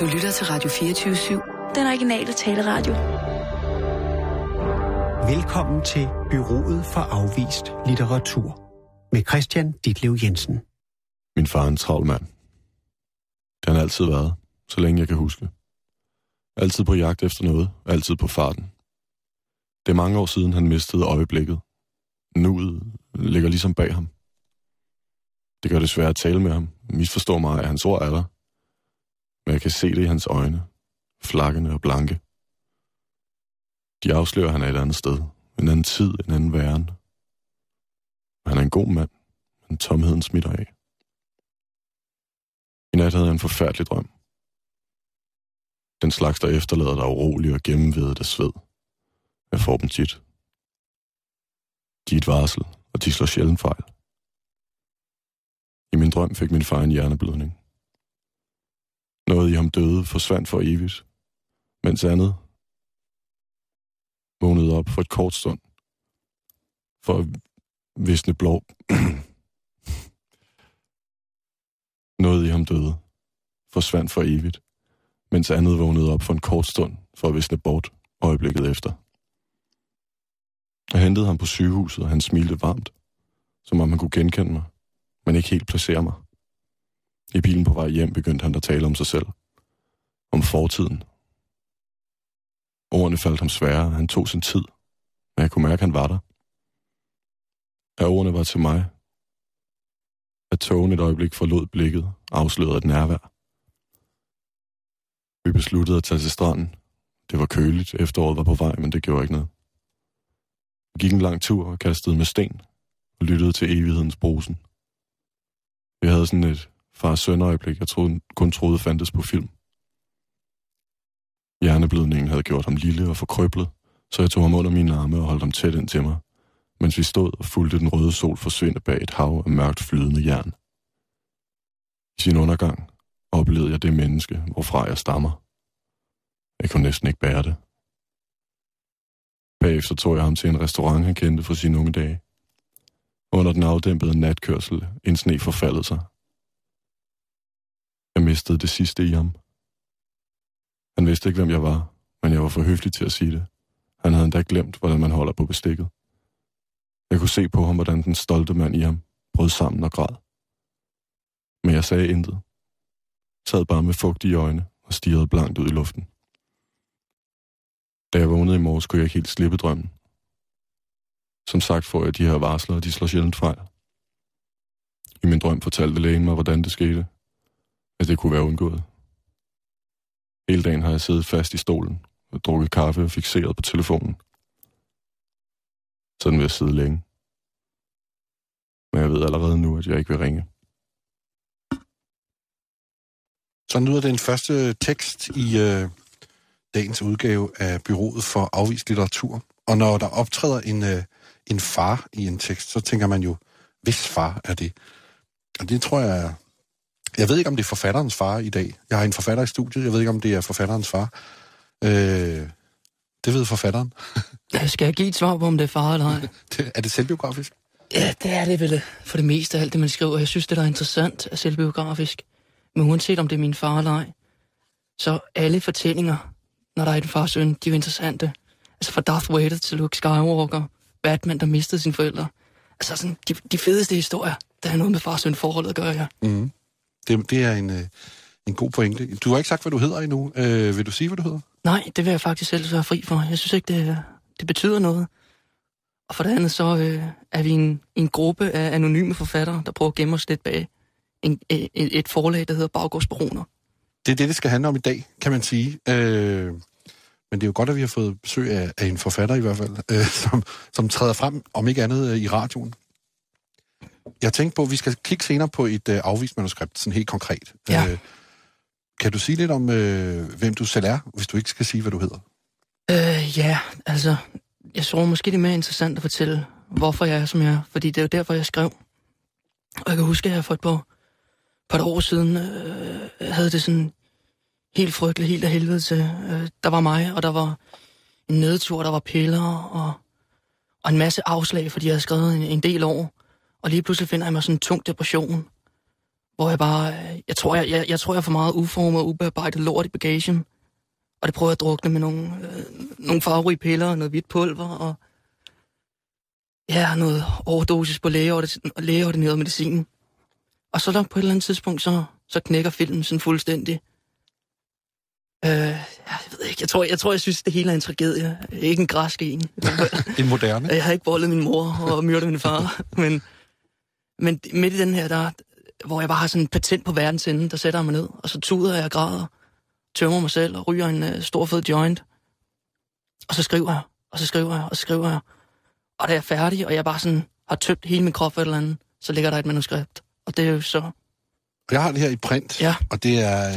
Du lytter til Radio 24-7. Den originale taleradio. Velkommen til Byrået for Afvist Litteratur med Christian Ditlev Jensen. Min far er en travl mand. Det har han altid været, så længe jeg kan huske. Altid på jagt efter noget, altid på farten. Det er mange år siden, han mistede øjeblikket. Nuet ligger ligesom bag ham. Det gør det svært at tale med ham. Misforstår mig, at hans ord er der. Men jeg kan se det i hans øjne. Flakkende og blanke. De afslører, at han er et andet sted. En anden tid, en anden væren. Han er en god mand, men tomheden smitter af. I nat havde jeg en forfærdelig drøm. Den slags, der efterlader dig urolig og gennemvedet af sved. Jeg får dem tit. De er et varsel, og de slår sjældent fejl. I min drøm fik min far en hjerneblødning. Noget i ham døde forsvandt for evigt, mens andet vågnede op for et kort stund. For at visne blå. Noget i ham døde, forsvandt for evigt, mens andet vågnede op for en kort stund for at visne bort øjeblikket efter. Jeg hentede ham på sygehuset, og han smilte varmt, som om han kunne genkende mig, men ikke helt placere mig. I bilen på vej hjem begyndte han at tale om sig selv. Om fortiden. Ordene faldt ham svære, han tog sin tid, men jeg kunne mærke, at han var der. At ordene var til mig. At togen et øjeblik forlod blikket, afslørede et nærvær. Vi besluttede at tage til stranden. Det var køligt, efteråret var på vej, men det gjorde ikke noget. Vi gik en lang tur og kastede med sten og lyttede til evighedens brusen. Vi havde sådan et far sønderøjeblik, øjeblik, jeg troede, kun troede fandtes på film. Hjerneblødningen havde gjort ham lille og forkrøblet, så jeg tog ham under mine arme og holdt ham tæt ind til mig, mens vi stod og fulgte den røde sol forsvinde bag et hav af mørkt flydende jern. I sin undergang oplevede jeg det menneske, hvorfra jeg stammer. Jeg kunne næsten ikke bære det. Bagefter tog jeg ham til en restaurant, han kendte fra sine unge dage. Under den afdæmpede natkørsel en sne sig. Jeg mistede det sidste i ham. Han vidste ikke, hvem jeg var, men jeg var for høflig til at sige det. Han havde endda glemt, hvordan man holder på bestikket. Jeg kunne se på ham, hvordan den stolte mand i ham brød sammen og græd. Men jeg sagde intet. Sad bare med fugtige øjne og stirrede blankt ud i luften. Da jeg vågnede i morges, kunne jeg ikke helt slippe drømmen. Som sagt får jeg de her varsler, og de slår sjældent fejl. I min drøm fortalte lægen mig, hvordan det skete. At det kunne være undgået. Hele dagen har jeg siddet fast i stolen og drukket kaffe og fixeret på telefonen. Sådan vil jeg sidde længe. Men jeg ved allerede nu, at jeg ikke vil ringe. Så lyder den første tekst i øh, dagens udgave af Byrået for Afvist Litteratur. Og når der optræder en, øh, en far i en tekst, så tænker man jo, hvis far er det? Og det tror jeg... Jeg ved ikke, om det er forfatterens far i dag. Jeg har en forfatter i studiet. Jeg ved ikke, om det er forfatterens far. Øh, det ved forfatteren. Jeg skal jeg give et svar på, om det er far eller ej? er det selvbiografisk? Ja, det er det vel for det meste af alt det, man skriver. Jeg synes, det der er interessant er selvbiografisk. Men uanset om det er min far eller ej, så alle fortællinger, når der er en far søn, de er interessante. Altså fra Darth Vader til Luke Skywalker, Batman, der mistede sine forældre. Altså sådan, de, de fedeste historier, der er noget med far søn forholdet at gøre, ja. Mm. Det, det er en, øh, en god pointe. Du har ikke sagt, hvad du hedder endnu. Øh, vil du sige, hvad du hedder? Nej, det vil jeg faktisk selv være fri for. Jeg synes ikke, det, det betyder noget. Og for det andet, så øh, er vi en, en gruppe af anonyme forfattere, der prøver at gemme os lidt bag en, et, et forlag, der hedder Baggårdsbaroner. Det er det, det skal handle om i dag, kan man sige. Øh, men det er jo godt, at vi har fået besøg af, af en forfatter i hvert fald, øh, som, som træder frem, om ikke andet, øh, i radioen. Jeg tænkte på, at vi skal kigge senere på et øh, afvist manuskript, sådan helt konkret. Ja. Øh, kan du sige lidt om, øh, hvem du selv er, hvis du ikke skal sige, hvad du hedder? Øh, ja, altså, jeg tror måske, det er mere interessant at fortælle, hvorfor jeg er, som jeg er. Fordi det er jo derfor, jeg skrev. Og jeg kan huske, at jeg for et par, par år siden øh, havde det sådan helt frygteligt, helt af helvede til. Øh, der var mig, og der var en nedtur, der var piller, og, og en masse afslag, fordi jeg havde skrevet en, en del år. Og lige pludselig finder jeg mig sådan en tung depression, hvor jeg bare, øh, jeg tror, jeg, jeg, jeg tror, jeg for meget uformet og ubearbejdet lort i bagagen. Og det prøver jeg at drukne med nogle, øh, nogle farverige piller og noget hvidt pulver og ja, noget overdosis på lægeordineret medicin. Og så der på et eller andet tidspunkt, så, så knækker filmen sådan fuldstændig. Øh, jeg ved ikke, jeg tror, jeg tror, jeg synes, det hele er en tragedie. Ikke en græsk en. en moderne? Jeg har ikke voldet min mor og myrdet min far, men, men midt i den her, der, hvor jeg bare har sådan en patent på verdens ende, der sætter jeg mig ned, og så tuder jeg og græder, tømmer mig selv og ryger en uh, stor fed joint. Og så skriver jeg, og så skriver jeg, og så skriver jeg. Og da jeg er færdig, og jeg bare sådan har tømt hele min krop for et eller andet, så ligger der et manuskript. Og det er jo så... Jeg har det her i print, ja. og det er,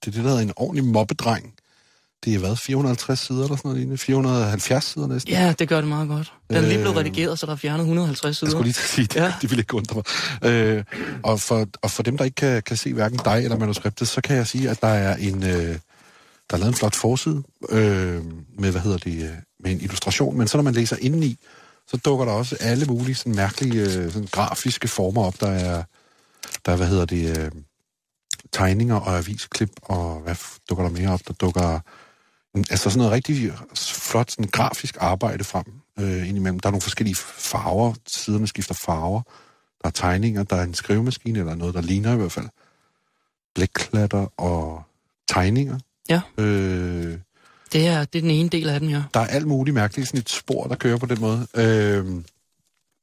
det er det, der hedder en ordentlig mobbedreng. Det er hvad, 450 sider eller sådan noget 470 sider næsten? Ja, det gør det meget godt. Den er lige blevet øh, redigeret, så der er fjernet 150 sider. Jeg skulle lige sige det, ja. det vil ikke undre mig. Øh, og, for, og for dem, der ikke kan, kan se hverken dig eller manuskriptet, så kan jeg sige, at der er en... Øh, der er lavet en flot forside øh, med, hvad hedder det, øh, med en illustration, men så når man læser indeni, så dukker der også alle mulige sådan mærkelige øh, sådan grafiske former op. Der er, der er hvad hedder det, øh, tegninger og avisklip, og hvad dukker der mere op? Der dukker altså sådan noget rigtig flot sådan grafisk arbejde frem øh, indimellem. Der er nogle forskellige farver, siderne skifter farver. Der er tegninger, der er en skrivemaskine, eller noget, der ligner i hvert fald. Blækklatter og tegninger. Ja. Øh, det, er, det er den ene del af den, ja. Der er alt muligt mærkeligt, sådan et spor, der kører på den måde. Øh,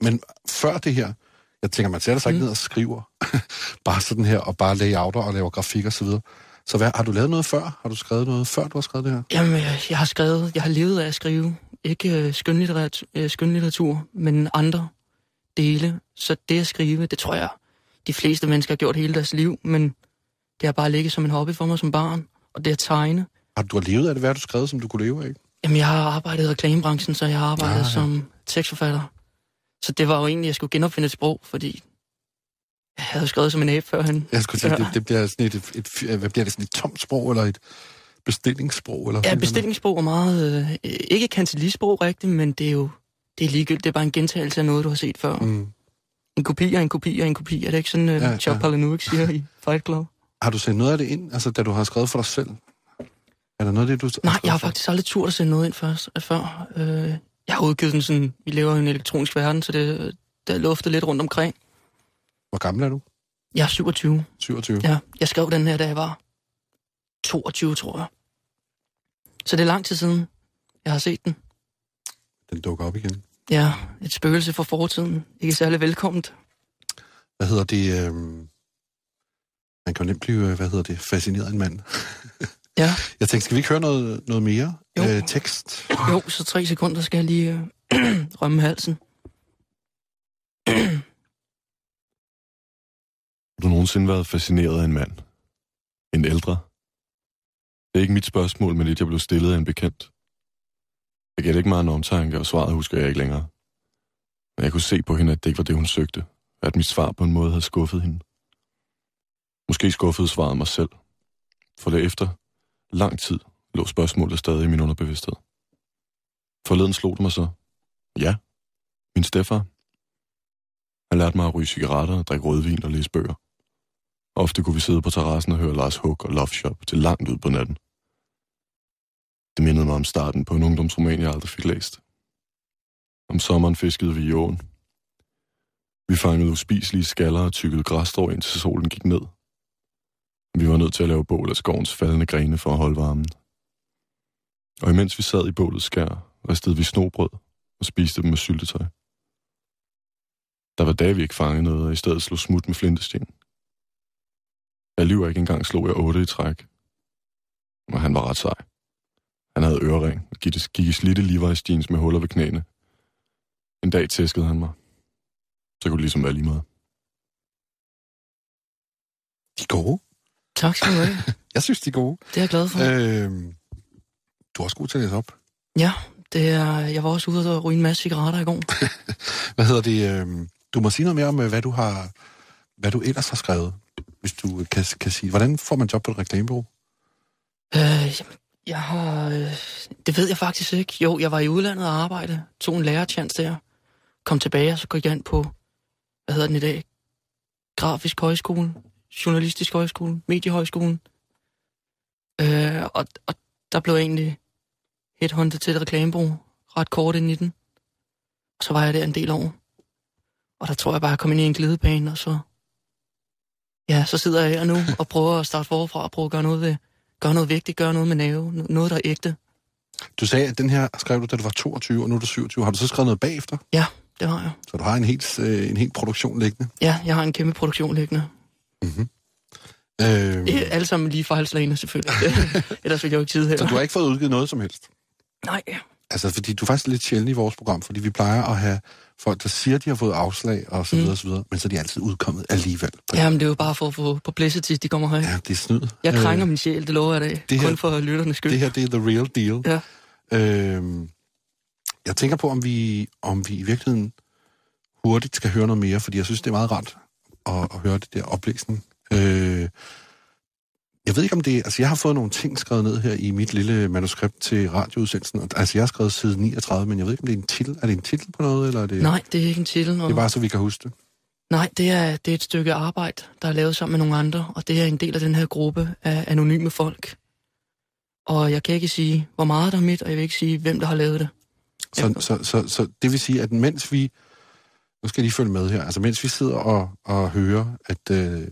men før det her, jeg tænker, man sætter sig mm. ikke ned og skriver, bare sådan her, og bare layouter og laver grafik og så videre. Så hvad, har du lavet noget før? Har du skrevet noget før, du har skrevet det her? Jamen, jeg, jeg har skrevet, jeg har levet af at skrive. Ikke øh, skønlitteratur, øh, skønlitteratur, men andre dele. Så det at skrive, det tror jeg, de fleste mennesker har gjort hele deres liv, men det har bare ligget som en hobby for mig som barn, og det at tegne. Har du levet af det? Hvad har du skrevet, som du kunne leve af? Jamen, jeg har arbejdet i reklamebranchen, så jeg har arbejdet ah, ja. som tekstforfatter. Så det var jo egentlig, at jeg skulle genopfinde et sprog, fordi jeg havde skrevet som en abe førhen. Jeg skulle ja. det, det bliver sådan et, et, et, hvad bliver det, sådan et tomt sprog, eller et bestillingssprog? Eller ja, bestillingssprog er meget, øh, ikke kancelisprog rigtigt, men det er jo det er ligegyldigt, det er bare en gentagelse af noget, du har set før. Mm. En kopi og en kopi og en kopi, er det ikke sådan, uh, ja, Chop ja. Palahniuk siger i Fight Club? Har du sendt noget af det ind, altså da du har skrevet for dig selv? Er der noget af det, du Nej, jeg har for? faktisk aldrig turt at sende noget ind først, før. Øh, jeg har udgivet den sådan, vi lever i en elektronisk verden, så det, det er luftet lidt rundt omkring. Hvor gammel er du? Jeg er 27. 27? Ja, jeg skrev den her, da jeg var 22, tror jeg. Så det er lang tid siden, jeg har set den. Den dukker op igen? Ja, et spøgelse fra fortiden. Ikke særlig velkomment. Hvad hedder det? Øh... Man kan jo nemt blive, hvad hedder det, fascineret af en mand. ja. Jeg tænkte, skal vi ikke høre noget, noget mere jo. Øh, tekst? Jo, så tre sekunder skal jeg lige øh, rømme halsen. Har du nogensinde været fascineret af en mand? En ældre? Det er ikke mit spørgsmål, men det jeg blev stillet af en bekendt. Jeg gav ikke meget en omtanke, og svaret husker jeg ikke længere. Men jeg kunne se på hende, at det ikke var det, hun søgte. At mit svar på en måde havde skuffet hende. Måske skuffede svaret mig selv. For derefter, lang tid lå spørgsmålet stadig i min underbevidsthed. Forleden slog det mig så. Ja, min stefar. Han lærte mig at ryge cigaretter, drikke rødvin og læse bøger. Ofte kunne vi sidde på terrassen og høre Lars Hug og Love Shop til langt ud på natten. Det mindede mig om starten på en ungdomsroman, jeg aldrig fik læst. Om sommeren fiskede vi i åen. Vi fangede uspiselige skaller og tykkede græsstrå, indtil solen gik ned. Vi var nødt til at lave bål af skovens faldende grene for at holde varmen. Og imens vi sad i bålets skær, ristede vi snobrød og spiste dem med syltetøj. Der var dage, vi ikke fangede noget, og i stedet slog smut med flintesten. Jeg lyver ikke engang, slog jeg otte i træk. Og han var ret sej. Han havde ørering og gik i slidte Levi's jeans med huller ved knæene. En dag tæskede han mig. Så kunne det ligesom være lige meget. De er gode. Tak skal du have. jeg synes, de er gode. Det er jeg glad for. Øh, du er også god til at læse op. Ja, det er, jeg var også ude og ryge en masse cigaretter i går. hvad hedder det? Øh, du må sige noget mere om, øh, hvad du har, hvad du ellers har skrevet hvis du øh, kan, kan sige. Hvordan får man job på et reklamebureau? Øh, jeg har... Øh, det ved jeg faktisk ikke. Jo, jeg var i udlandet og arbejde. Tog en lærertjans der. Kom tilbage, og så gik jeg ind på... Hvad hedder den i dag? Grafisk højskole Journalistisk Højskole, Mediehøjskolen. Øh, og, og der blev jeg egentlig headhunted til et reklamebureau ret kort ind i den. Og så var jeg der en del år. Og der tror jeg bare, jeg kom ind i en glidebane, og så... Ja, så sidder jeg her nu og prøver at starte forfra og prøve at gøre noget, ved, gøre noget vigtigt, gøre noget med nerve, noget, der er ægte. Du sagde, at den her skrev du, da du var 22, og nu er du 27. Har du så skrevet noget bagefter? Ja, det har jeg. Så du har en helt, øh, en helt produktion liggende? Ja, jeg har en kæmpe produktion liggende. Mm-hmm. Øh, er alle sammen lige halslagene, selvfølgelig. Ellers ville jeg jo ikke sidde her. så du har ikke fået udgivet noget som helst? Nej, Altså, fordi du er faktisk lidt sjældent i vores program, fordi vi plejer at have folk, der siger, at de har fået afslag, og så videre, og så videre, men så er de altid udkommet alligevel. jamen det er jo bare for at få publicity, de kommer her. Ja, det er snyd. Jeg krænger Øh, min sjæl, det lover jeg dig. det her- Kun for lytternes skyld. Det her, det er the real deal. Ja. Øhm, jeg tænker på, om vi, om vi i virkeligheden hurtigt skal høre noget mere, fordi jeg synes, det er meget rart at, at høre det der oplæsning. Øh, jeg ved ikke om det... Altså, jeg har fået nogle ting skrevet ned her i mit lille manuskript til radioudsendelsen. Altså, jeg har skrevet side 39, men jeg ved ikke, om det er en titel. Er det en titel på noget, eller er det... Nej, det er ikke en titel. Og... Det er bare, så vi kan huske det. Nej, det er, det er et stykke arbejde, der er lavet sammen med nogle andre, og det er en del af den her gruppe af anonyme folk. Og jeg kan ikke sige, hvor meget der er mit, og jeg vil ikke sige, hvem der har lavet det. Så, så, så, så det vil sige, at mens vi... Nu skal jeg lige følge med her. Altså, mens vi sidder og, og hører, at, øh, at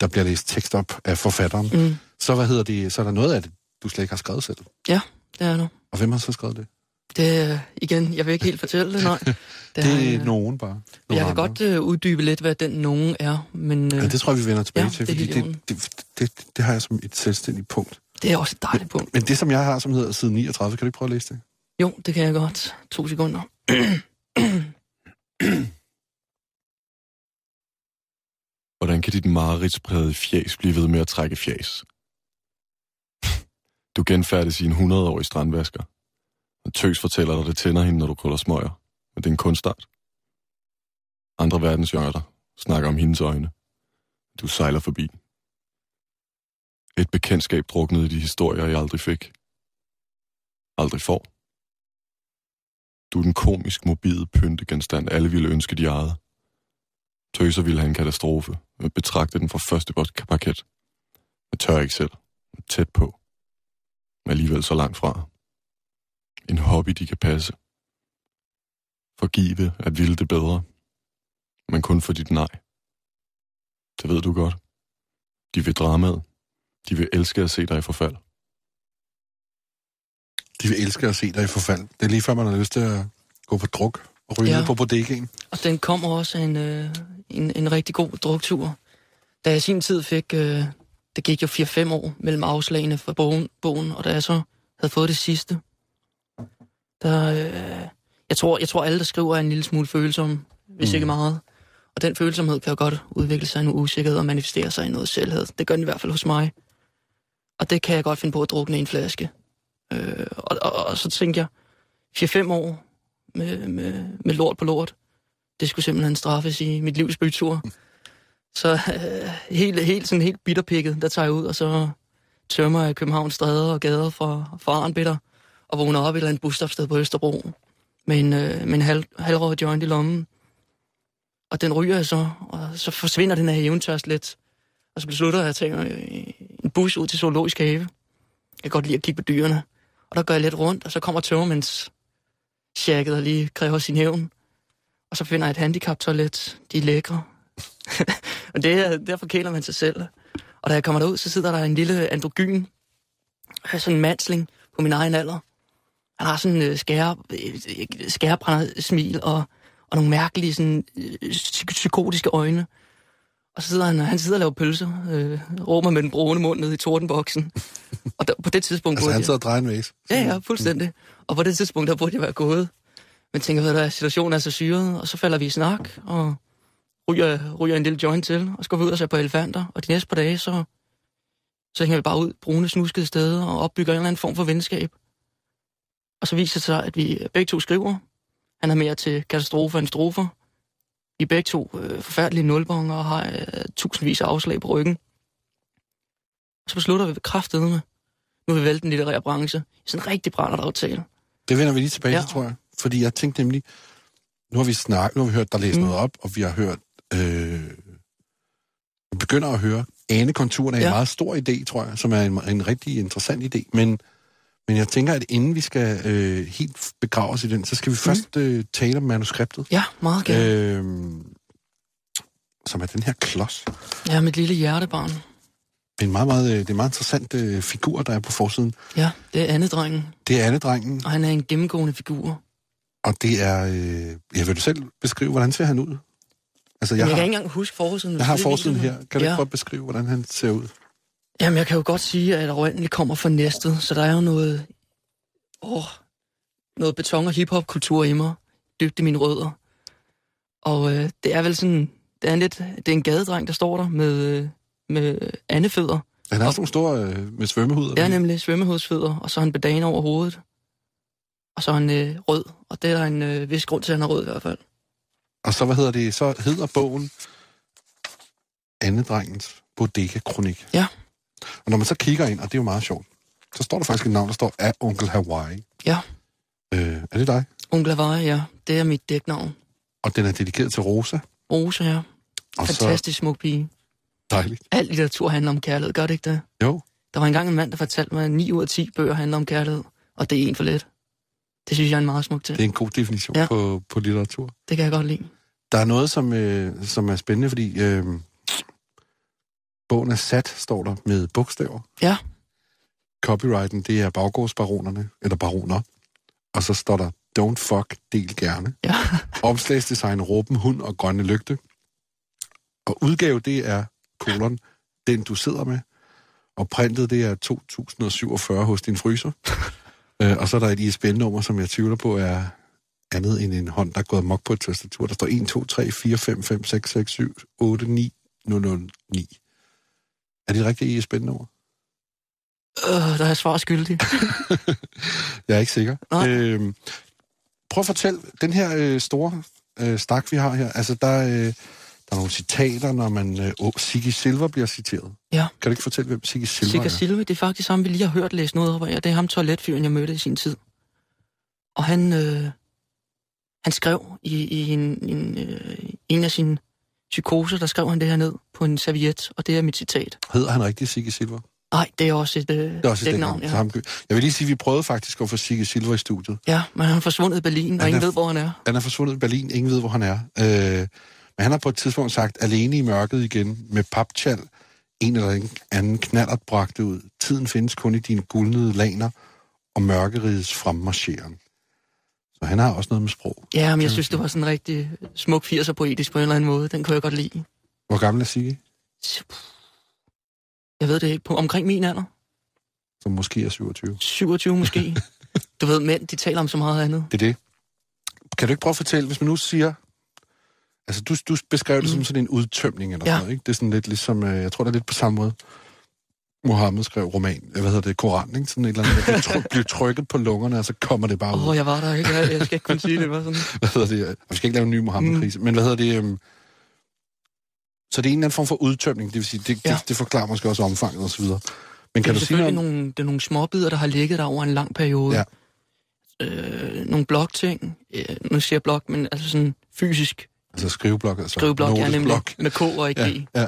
der bliver læst tekst op af forfatteren, Mm, så, hvad hedder det, så er der noget af det, du slet ikke har skrevet selv. det er nu. Og hvem har så skrevet det? Det igen, jeg vil ikke helt fortælle det, nej. Det, Det er øh, nogen bare. Nogle Jeg kan andre. godt øh, uddybe lidt, hvad den nogen er, men øh, Ja, det tror jeg, vi vender tilbage ja, til, fordi det, det, det, det, det har jeg som et selvstændigt punkt. det er også et dejligt punkt. Men det, som jeg har, som hedder side 39, kan du ikke prøve at læse det? Jo, det kan jeg godt. To sekunder. Hvordan kan dit mareridsprægede fjæs blive ved med at trække fjæs? Du genfærdes i en 100-årig strandvasker. Og tøs fortæller dig, det tænder hende, når du kuller smøger. Men det er en kunstart. Andre verdensjørner snakker om hendes øjne. Du sejler forbi. Et bekendtskab druknet i de historier, jeg aldrig fik. Aldrig får. Du er den komisk mobile pyntegenstand, alle ville ønske, de ejede. Tøser ville have en katastrofe. Jeg betragte den fra første parket. Jeg tør ikke selv. Tæt på. Men alligevel så langt fra. En hobby, de kan passe. Forgive at ville det bedre. Men kun for dit nej. Det ved du godt. De vil dramaet. De vil elske at se dig i forfald. De vil elske at se dig i forfald. Det er lige før, man har lyst til at gå på druk og ryge Ja. på bodegaen. Og den kommer også af en, øh, en, en rigtig god druktur. Da jeg i sin tid fik, øh, det gik jo 4-5 år mellem afslagene for bogen, bogen, og da jeg så havde fået det sidste, der, øh, jeg, tror, jeg tror alle, der skriver, er en lille smule følsom, hvis mm. ikke meget. Og den følsomhed kan jo godt udvikle sig i en usikkerhed og manifestere sig i noget selvhed. Det gør den i hvert fald hos mig. Og det kan jeg godt finde på at drukne i en flaske. Øh, og, og, og så tænkte jeg, 4-5 år med, med, med lort på lort, det skulle simpelthen straffes i mit livs bytur. Så øh, helt, helt, sådan helt bitterpikket, der tager jeg ud, og så tømmer jeg Københavns stræder og gader for, for Arnbitter, og vågner op i et eller andet busstopsted på Østerbro, med en, øh, med en halv, halvrød joint i lommen. Og den ryger jeg så, og så forsvinder den her eventørst lidt. Og så beslutter jeg at tage en bus ud til Zoologisk Have. Jeg kan godt lide at kigge på dyrene. Og der går jeg lidt rundt, og så kommer tømmermænds sjækket og lige kræver sin hævn. Og så finder jeg et handicaptoilet. De er lækre. og det, er- kæler man sig selv. Og da jeg kommer derud, så sidder der en lille androgyn. Sådan en mansling på min egen alder. Han har sådan en øh, skære, øh, skærebrænder smil og, og nogle mærkelige sådan, øh, psykotiske øjne. Og så sidder han, han sidder og laver pølser, øh, råber med den brune mund ned i tordenboksen. og der, på det tidspunkt Altså, han sidder og drejer en væs. Ja, ja, fuldstændig. Og på det tidspunkt, der burde jeg være gået. Men tænker, ved du hvad, situationen er så syret, og så falder vi i snak, og ryger, ryger en lille joint til, og så går vi ud og ser på elefanter, og de næste par dage, så, så hænger vi bare ud brune snuskede steder, og opbygger en eller anden form for venskab. Og så viser det sig, at vi begge to skriver. Han er mere til katastrofer end strofer. Er begge to øh, forfærdelige nulbonger og har øh, tusindvis af afslag på ryggen. Så beslutter vi kraftedeme, med, nu vil vi vælte den litterære branche. Sådan en rigtig brændert aftale. Det vender vi lige tilbage Ja. til, tror jeg. Fordi jeg tænkte nemlig, nu har vi snakket, nu har vi hørt dig læse Mm. noget op, og vi har hørt, øh, vi begynder at høre. Anekonturen er. Ja. en meget stor idé, tror jeg, som er en, en rigtig interessant idé. Men, men jeg tænker, at inden vi skal øh, helt begrave os i den, så skal vi først øh, tale om manuskriptet. Ja, meget gerne. Øh. Som er den her klods. Ja, mit lille hjertebarn. Det er en meget, meget, øh, det er en meget interessant øh, figur, der er på forsiden. Ja, det er andedrengen, Det er Anne-drengen, og han er en gennemgående figur. og det er... Øh, jeg vil du selv beskrive, hvordan ser han ud? Altså, Jeg, jeg, jeg kan har, ikke engang huske forsiden. jeg har forsiden her. Kan du ja. ikke prøve at beskrive, hvordan han ser ud? Jamen, jeg kan jo godt sige, at oprindeligt kommer fra Næstet, så der er jo noget... Åh, noget beton- og hiphop-kultur i mig, dybt i mine rødder. Og øh, det er vel sådan... Det er, en lidt, det er en gadedreng, der står der med, øh, med andefødder. Han har sådan nogle store øh, med svømmehud. Det er nemlig svømmehovedsfødder, og så har han bedane over hovedet. Og så er han øh, rød, og det er der en øh, vis grund til, at han er rød i hvert fald. Og så, hvad hedder det, så hedder bogen Anne-drengens Bodega-kronik. Ja. Og når man så kigger ind, og det er jo meget sjovt, så står der faktisk et navn, der står af onkel Hawaii. Ja. Øh, er det dig? Onkel Hawaii, ja, det er mit dæknavn. Og den er dedikeret til Rosa. Rosa, ja. Og Fantastisk smuk pige. så dejligt. Al litteratur handler om kærlighed, gør det ikke det? Jo, Der var engang en mand, der fortalte mig, at 9 ud af 10 bøger handler om kærlighed, og det er en for lidt. Det synes jeg er en meget smuk ting. det er en god definition. Ja. på, på litteratur. Det kan jeg godt lide. Der er noget, som, øh, som er spændende, fordi øh, bogen er sat, står der, med bogstaver. Ja. Copyrighten, det er baggårdsbaronerne, eller baroner. Og så står der, don't fuck, del gerne. Ja. Opslagsdesign, råben, hund og grønne lygte. Og udgave, det er kolon, den du sidder med. Og printet, det er 2047 hos din fryser. øh, og så er der et ISBN-nummer, som jeg tvivler på er andet end en hånd, der er gået mok på et tastatur. Der står 1, 2, 3, 4, 5, 5, 6, 6, 7, 8, 9, 0, 0, 9. Er det et rigtigt ISBN-nummer? Øh, der er jeg svar skyldig. Jeg er ikke sikker. Nej. Øhm, prøv at fortælle, den her øh, store øh, stak, vi har her, altså der, øh, der er nogle citater, når man... Øh, oh, Siggy Silver bliver citeret. Ja. Kan du ikke fortælle, hvem Siggy Silver Sikker er? Silve, det er faktisk ham, vi lige har hørt læse noget op af, og det er ham toiletfyren, jeg mødte i sin tid. Og han, øh, han skrev i, i en, en, øh, en af sine psykoser, der skrev han det her ned på en serviet, og det er mit citat. Hedder han rigtig Siggy Silver? Nej, det er også et øh, Det er også et dæknavn. Ja. Jeg vil lige sige, at vi prøvede faktisk at få Siggy Silver i studiet. ja, men han er forsvundet i Berlin, og Han ingen er- ved, hvor han er. Han er forsvundet i Berlin. Ingen ved, hvor han er. Øh, men han har på et tidspunkt sagt, alene i mørket igen, med paptjal, en eller anden knallert bragte ud. Tiden findes kun i dine guldnede laner og mørkerigets fremmarcheren. Så han har også noget med sprog. Ja, men jeg synes, det var sådan en rigtig smuk 80'er poetisk på en eller anden måde. Den kunne jeg godt lide. Hvor gammel er Sigge? Jeg ved det ikke. På, omkring min alder. Som måske er 27. 27 måske. du ved, mænd, de taler om så meget andet. Det er det. Kan du ikke prøve at fortælle, hvis man nu siger... Altså, du, du beskrev det som sådan en udtømning eller Ja. sådan noget, ikke? Det er sådan lidt ligesom... øh, Jeg tror, det er lidt på samme måde. Mohammed skrev roman, øh, hvad hedder det, Koran, ikke? Sådan et eller andet, der tryk, bliver trykket på lungerne, og så kommer det bare ud. Åh, oh, jeg var der ikke. Jeg, jeg skal ikke kunne sige det. det. Var sådan. hvad hedder det? Vi skal ikke lave en ny Mohammed-krise, mm. men hvad hedder det? Um... Så det er en eller anden form for udtømning, det vil sige, det, ja. Det, det forklarer måske også omfanget og så videre. Men Det kan er du sige noget nogle, det er nogle småbider, der har ligget der over en lang periode. Ja. Øh, nogle blokting. Øh, nu siger jeg blok, men altså sådan fysisk Altså skriveblok, altså skriveblok. Ja, nemlig med K og ikke Ja, ja.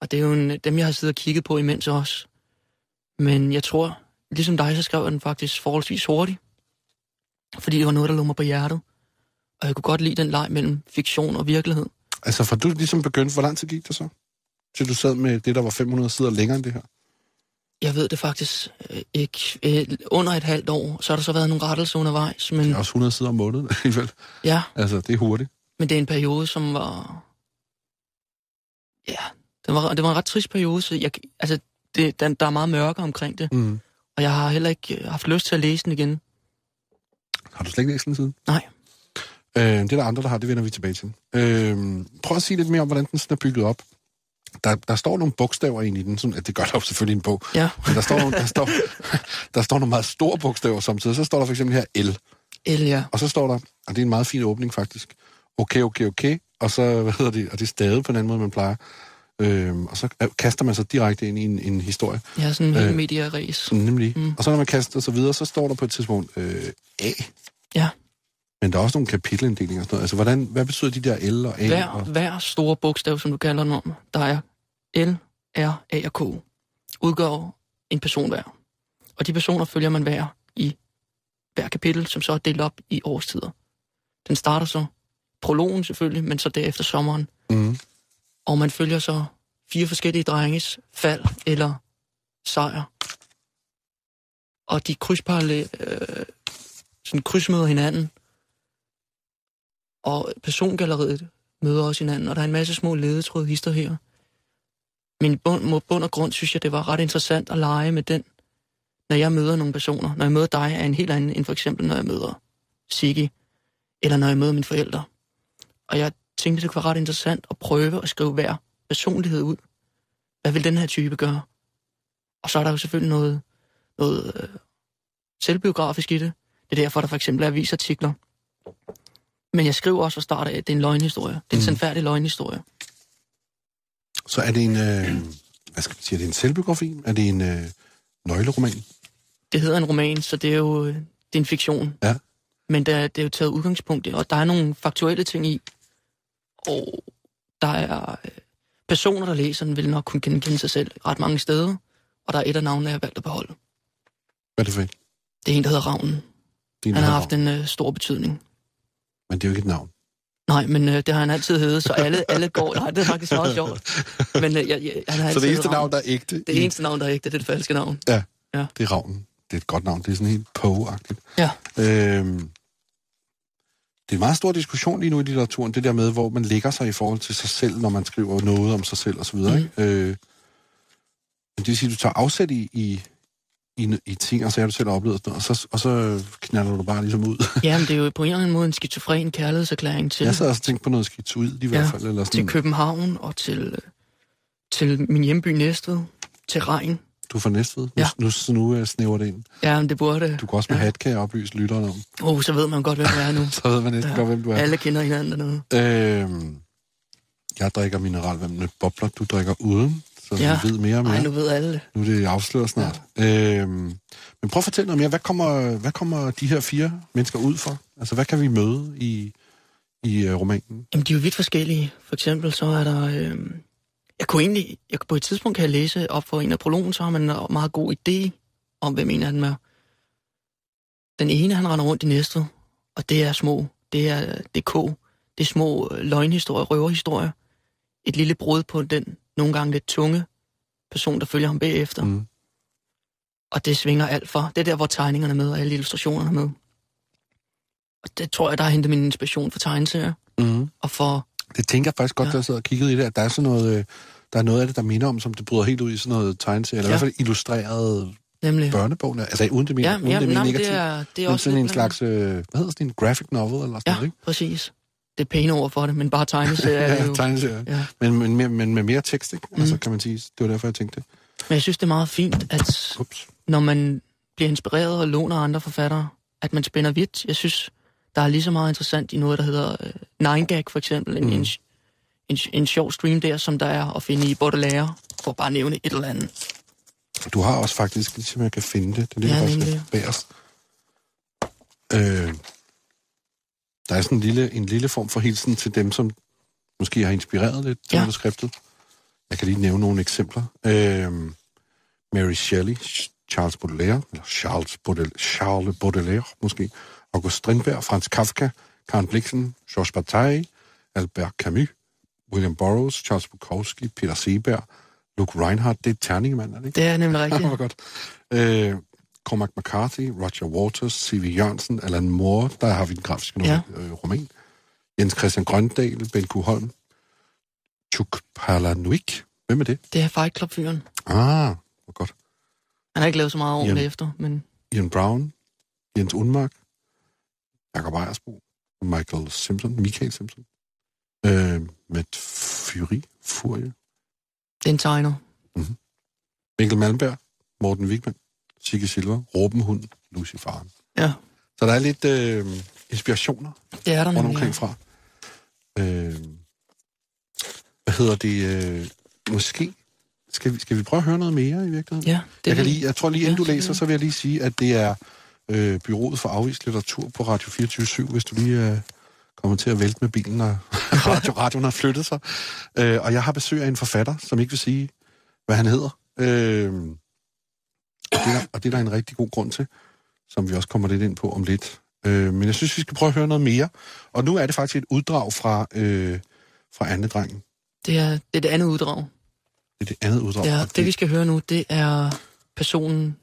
Og det er jo en, dem, jeg har siddet og kigget på imens også. Men jeg tror, ligesom dig, så skrev jeg den faktisk forholdsvis hurtigt. Fordi det var noget, der lå mig på hjertet. Og jeg kunne godt lide den leg mellem fiktion og virkelighed. Altså, for du ligesom begyndte, hvor lang tid gik det så? Til du sad med det, der var 500 sider længere end det her? Jeg ved det faktisk øh, ikke. Øh, under et halvt år, så har der så været nogle rettelser undervejs. Men Det er også 100 sider om måneden alligevel. ja, Altså, det er hurtigt. men det er en periode, som var... Ja, det var, det var en ret trist periode, så jeg, altså, det, der, der er meget mørke omkring det. Mm. Og jeg har heller ikke øh, haft lyst til at læse den igen. Har du slet ikke læst den siden? Nej. Øh, det er der andre, der har. Det vender vi tilbage til. Øh, prøv at sige lidt mere om, hvordan den sådan er bygget op. Der, der står nogle bogstaver ind i den, sådan, at det gør der jo selvfølgelig en bog. Ja, Men der står, nogle, der, står, der står nogle meget store bogstaver samtidig. Så står der for eksempel her L. Elia. Og så står der, og det er en meget fin åbning faktisk, okay, okay, okay, og så, hvad hedder det, og det er stadig på den anden måde, man plejer. Øhm, og så øh, kaster man sig direkte ind i en, en historie. Er sådan en Øh. øh. medieræs. Nemlig. Mm. Og så når man kaster sig videre, så står der på et tidspunkt øh, A. Ja. Men der er også nogle kapitelinddelinger og sådan noget. Altså, hvordan, hvad betyder de der L og A? Hver, Og, hver store bogstav, som du kalder den om, der er L, R, A og K, udgår en person hver. Og de personer følger man hver i hver kapitel, som så er delt op i årstider. Den starter så prologen selvfølgelig, men så derefter sommeren. Mm. Og man følger så fire forskellige drenges fald eller sejr. Og de krydsparallel, øh, sådan krydsmøder hinanden. Og persongalleriet møder også hinanden, og der er en masse små ledetråd hister her. Men bund, mod bund og grund synes jeg, det var ret interessant at lege med den, når jeg møder nogle personer. Når jeg møder dig, er en helt anden end for eksempel, når jeg møder Siggy, eller når jeg møder mine forældre. Og jeg tænkte, det kunne være ret interessant at prøve at skrive hver personlighed ud. Hvad vil den her type gøre? Og så er der jo selvfølgelig noget, noget øh, selvbiografisk i det. Det er derfor, der for eksempel er avisartikler. Men jeg skriver også fra start af, at det er en løgnhistorie. Det er en Mm. sandfærdig løgnhistorie. Så er det en, øh, hvad skal man sige, er det en selvbiografi? Er det en øh, nøgleroman? Det hedder en roman, så det er jo øh, det er en fiktion. Ja. Men der, det er jo taget udgangspunkt i, og der er nogle faktuelle ting i. Og der er øh, personer, der læser den, vil nok kunne genkende sig selv ret mange steder. Og der er et af navnene, jeg har valgt at beholde. Hvad er det for en? Det er en, der hedder Ravnen. Din Han har haft en øh, stor betydning. Men det er jo ikke et navn. Nej, men øh, det har han altid heddet, så alle, alle går... Nej, det er faktisk meget sjovt. Men øh, jeg, jeg, han har Så det eneste navn, der er ægte, Det eneste navn, der er ikke, det er det falske navn. det er Ravnen. Det er et godt navn. Det er sådan helt Poe-agtigt. Ja. Øhm, det er en meget stor diskussion lige nu i litteraturen, det der med, hvor man lægger sig i forhold til sig selv, når man skriver noget om sig selv osv. Mm. Mhm. Øh, men det vil sige, at du tager afsæt i, i, i, i ting, og så har du selv oplevet, og, sådan noget, og, så, og så knaller du bare ligesom ud. Jamen, det er jo på en eller anden måde en skizofren kærlighedserklæring til, Jeg sad også og tænkte på noget skidt i hvert Ja, fald. Eller til sådan, København og til, øh, til min hjemby Næstved, til Regn. Du fra Næstved. Ja. Nu, nu, nu øh, snæver det ind. Ja, men det burde... Du kan også med Ja. hat, kan jeg oplyse lytteren om. Oh, så ved man godt, hvem jeg er nu. Så ved man næsten Ja. godt, hvem du er. Alle kender hinanden dernede. Øhm, jeg drikker mineralvand med bobler, du drikker uden, så Ja. vi ved mere og mere. Nej, nu ved alle det. Nu er det afsløret snart. Ja. Øhm, men prøv at fortælle noget mere. Hvad kommer, hvad kommer de her fire mennesker ud for? Altså, hvad kan vi møde i, i uh, romanen? Jamen, de er jo vidt forskellige. For eksempel så er der... Øh, jeg kunne egentlig... Jeg, på et tidspunkt kan jeg læse op for en af prologen, så har man en meget god idé om, hvem en af dem er. Den ene, han render rundt i næstet, og det er små. Det er, det er K. Det er små øh, løgnhistorier, røverhistorier. Et lille brud på den nogle gange lidt tunge person, der følger ham bagefter. Mm. Og det svinger alt for. Det er der, hvor tegningerne er med, og alle illustrationerne er med. Og det tror jeg, der har hentet min inspiration for tegneserier. Mm. Og for Det tænker jeg faktisk godt, Ja. da jeg sad og kiggede i det, at der er sådan noget, øh, der er noget af det, der minder om, som det bryder helt ud i sådan noget tegneserie, eller Ja. i hvert fald illustreret nemlig... børnebog. Altså uden det, Ja, uden ja, det, nej, men negativt. det er, det er også sådan en slags, øh, hvad hedder sådan en graphic novel, eller sådan Ja, noget, ikke? præcis. Det er pæne ord for det, men bare tegneserier er Ja, jo... tegneserie. Ja. Men, men, men, men med mere tekst, ikke? Altså, Mm. kan man sige. Det var derfor, jeg tænkte det. Men jeg synes, det er meget fint, at Ups. når man bliver inspireret og låner andre forfattere, at man spænder vidt. Jeg synes, der er lige så meget interessant i noget, der hedder uh, Nine Gag, for eksempel. En, Mm. en, en, en sjov stream der, som der er at finde i Baudelaire, for bare at nævne et eller andet. Du har også faktisk, ligesom jeg kan finde det, det ligger Ja, faktisk bagerst. Øh, der er sådan en lille, en lille form for hilsen til dem, som måske har inspireret lidt til Ja. manuskriptet. Jeg kan lige nævne nogle eksempler. Øh, Mary Shelley, Charles Baudelaire, eller Charles Baudelaire, Charles Baudelaire måske, August Strindberg, Franz Kafka, Karen Blixen, Georges Bataille, Albert Camus, William Burroughs, Charles Bukowski, Peter Seberg, Luke Reinhardt, det er Terningemand, er det ikke? Det er nemlig rigtigt. hvor godt. Øh, Cormac McCarthy, Roger Waters, C.V. Jørgensen, Alan Moore, der har vi den grafiske Ja. øh, roman. Jens Christian Grøndal, Ben Q. Holm, Chuk Palanuik. Hvem er det? Det er Fight Club-fyren. Ah, hvor godt. Han har ikke lavet så meget ordentligt efter, men Ian Brown, Jens Unmark, Jakob Ejersbo, Michael Simpson, Michael Simpson, øh, Matt Fury, Furie, det er en tegner. Mikkel Malmberg, Morten Wigman, Sigge Silver, Ruben Hund, Lucy Faren. Ja, Så der er lidt øh, inspirationer det er der rundt omkring fra. Øh, hvad hedder det? Øh, måske skal vi, skal vi prøve at høre noget mere i virkeligheden? Ja, det jeg, kan lige, jeg tror lige, inden Ja, du læser, så vil jeg lige sige, at det er øh, Byrået for Afvist Litteratur på Radio 24 hvis du lige øh, kommet til at vælte med bilen, og radio, radioen har flyttet sig. Øh, og jeg har besøg af en forfatter, som ikke vil sige, hvad han hedder. Øh, og, det er, der- og det er der en rigtig god grund til, som vi også kommer lidt ind på om lidt. Øh, men jeg synes, vi skal prøve at høre noget mere. Og nu er det faktisk et uddrag fra, øh, fra andedrengen. Det er, det er det andet uddrag. Det er det andet uddrag. Ja, og det vi skal høre nu, det er personen,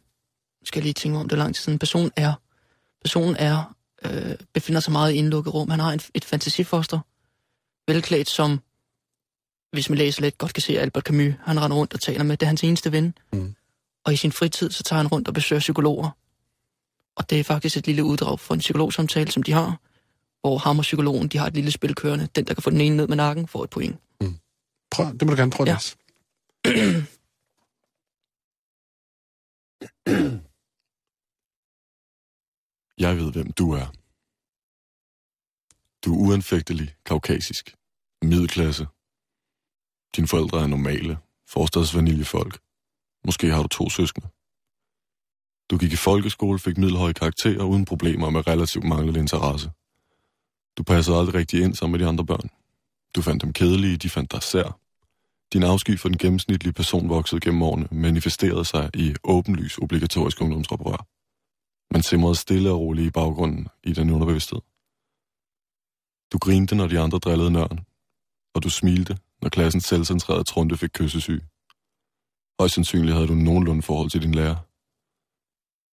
skal jeg lige tænke om det lang tid siden, personen er, personen er, øh, befinder sig meget i indlukket rum. Han har en, et fantasifoster, velklædt som, hvis man læser lidt, godt kan se Albert Camus. Han render rundt og taler med, det er hans eneste ven. Mm. Og i sin fritid, så tager han rundt og besøger psykologer. Og det er faktisk et lille uddrag fra en psykologsamtale, som de har, hvor ham og psykologen, de har et lille spil kørende. Den, der kan få den ene ned med nakken, får et point. Prøv, det må du gerne prøve Ja. læse. Jeg ved, hvem du er. Du er uanfægtelig, kaukasisk, middelklasse. Dine forældre er normale, forstadsvaniljefolk. Måske har du to søskende. Du gik i folkeskole, fik middelhøje karakterer uden problemer med relativt manglende interesse. Du passede aldrig rigtig ind sammen med de andre børn. Du fandt dem kedelige, de fandt dig sær. Din afsky for den gennemsnitlige person voksede gennem årene, manifesterede sig i åbenlys obligatorisk ungdomsoprør. Man simrede stille og roligt i baggrunden i den underbevidsthed. Du grinte, når de andre drillede nørden, og du smilte, når klassens selvcentrerede trunte fik kyssesyg. Højst sandsynligt havde du nogenlunde forhold til din lærer.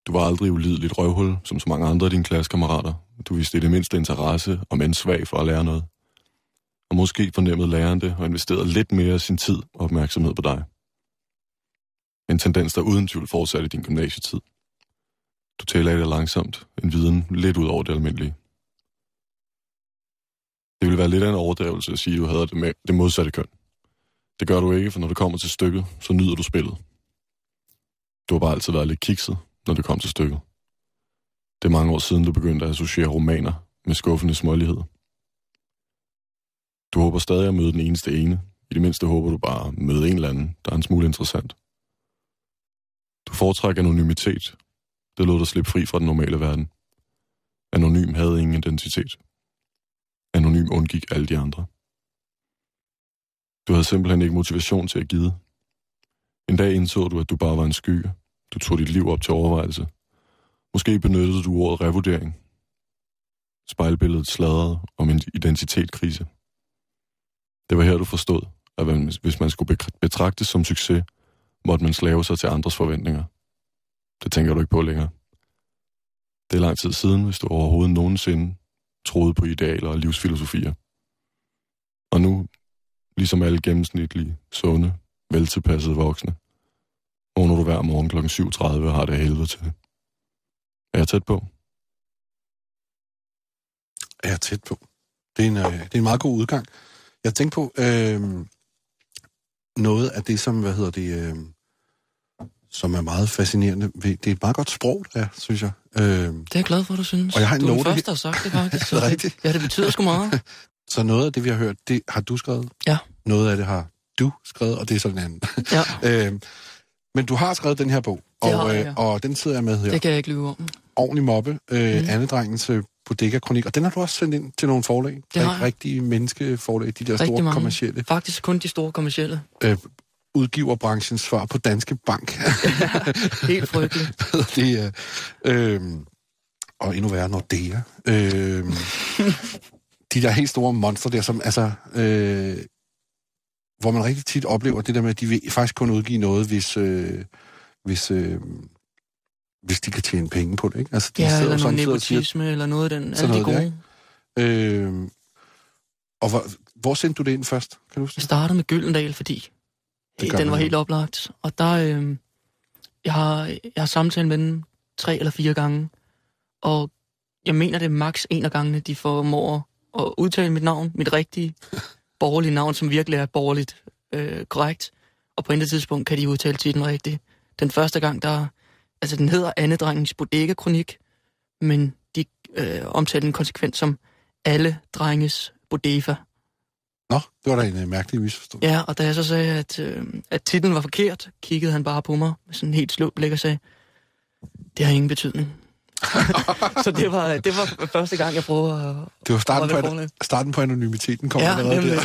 Du var aldrig ulideligt røvhul, som så mange andre af dine klassekammerater. Du viste i det mindste interesse, og men svag for at lære noget. Og måske fornemmede læreren det og investerede lidt mere af sin tid og opmærksomhed på dig. En tendens, der uden tvivl fortsatte i din gymnasietid. Du taler af det langsomt, en viden lidt ud over det almindelige. Det ville være lidt af en overdrivelse at sige, at du havde det med det modsatte køn. Det gør du ikke, for når det kommer til stykket, så nyder du spillet. Du har bare altid været lidt kikset, når det kom til stykket. Det er mange år siden, du begyndte at associere romaner med skuffende smålighed. Du håber stadig at møde den eneste ene. I det mindste håber du bare at møde en eller anden, der er en smule interessant. Du foretrækker anonymitet, det lod dig slippe fri fra den normale verden. Anonym havde ingen identitet. Anonym undgik alle de andre. Du havde simpelthen ikke motivation til at give. En dag indså du, at du bare var en skygge. Du tog dit liv op til overvejelse. Måske benyttede du ordet revurdering. Spejlbilledet sladrede om en identitetskrise. Det var her, du forstod, at hvis man skulle betragtes som succes, måtte man slave sig til andres forventninger. Det tænker du ikke på længere. Det er lang tid siden, hvis du overhovedet nogensinde troede på idealer og livsfilosofier. Og nu, ligesom alle gennemsnitlige, sunde, veltilpassede voksne, vågner du hver morgen kl. 7.30 og har det helvede til. Er jeg tæt på? er jeg tæt på. Det er en, øh, det er en meget god udgang. Jeg tænkte på øh, noget af det, som, hvad hedder det, øh, som er meget fascinerende. Det er et meget godt sprog, der er, synes jeg. Øh, Det er jeg glad for, du synes. Og jeg har en du er den note første, der har sagt det faktisk. Er det rigtigt? Ja, det betyder sgu meget. så noget af det, vi har hørt, det har du skrevet. Ja. Noget af det har du skrevet, og det er så den anden. Ja, øh, men du har skrevet den her bog, og, jeg, øh, ja. og den sidder jeg med her. det kan jeg ikke lyve om. Ordentlig mobbe. Øh, mm. Andedrengens øh, bodega-kronik. Og den har du også sendt ind til nogle forlag. Det har jeg. Rigtige menneskeforlag, de der Rigtig store mange. kommercielle. Faktisk kun de store kommercielle. Øh, udgiverbranchens svar på Danske Bank. Helt frygteligt. det er, øh, og endnu værre Nordea. Øh, de der helt store monster der, som altså... Øh, hvor man rigtig tit oplever det der med, at de vil faktisk kun udgive noget, hvis, øh, hvis, øh, hvis de kan tjene penge på det. Ikke? Altså, de Ja, eller noget siger, nepotisme, eller noget af den. Sådan Alle de noget der, gode. Øh, og hvor, hvor sendte du det ind først? Kan du huske Jeg det? startede med Gyldendal, fordi Det den var helt oplagt. Og der, øh, jeg har, jeg har samtalt med dem tre eller fire gange, og jeg mener, det er maks en af gangene, de formår at udtale mit navn, mit rigtige borgerlige navn, som virkelig er borgerligt øh, korrekt. Og på intet tidspunkt kan de udtale titlen rigtigt. Den første gang, der... Altså, den hedder Annedrengens Bodega-kronik, men de øh, omtaler den konsekvent som Alle Drenges Bodega. Nå, det var da en øh, mærkelig misforståelse. Ja, og da jeg så sagde, at, øh, at titlen var forkert, kiggede han bare på mig med sådan en helt slå blik og sagde, det har ingen betydning. så det var, det var første gang, jeg prøvede at... Det var starten, på, an- starten på anonymiteten, kom Ja, allerede der.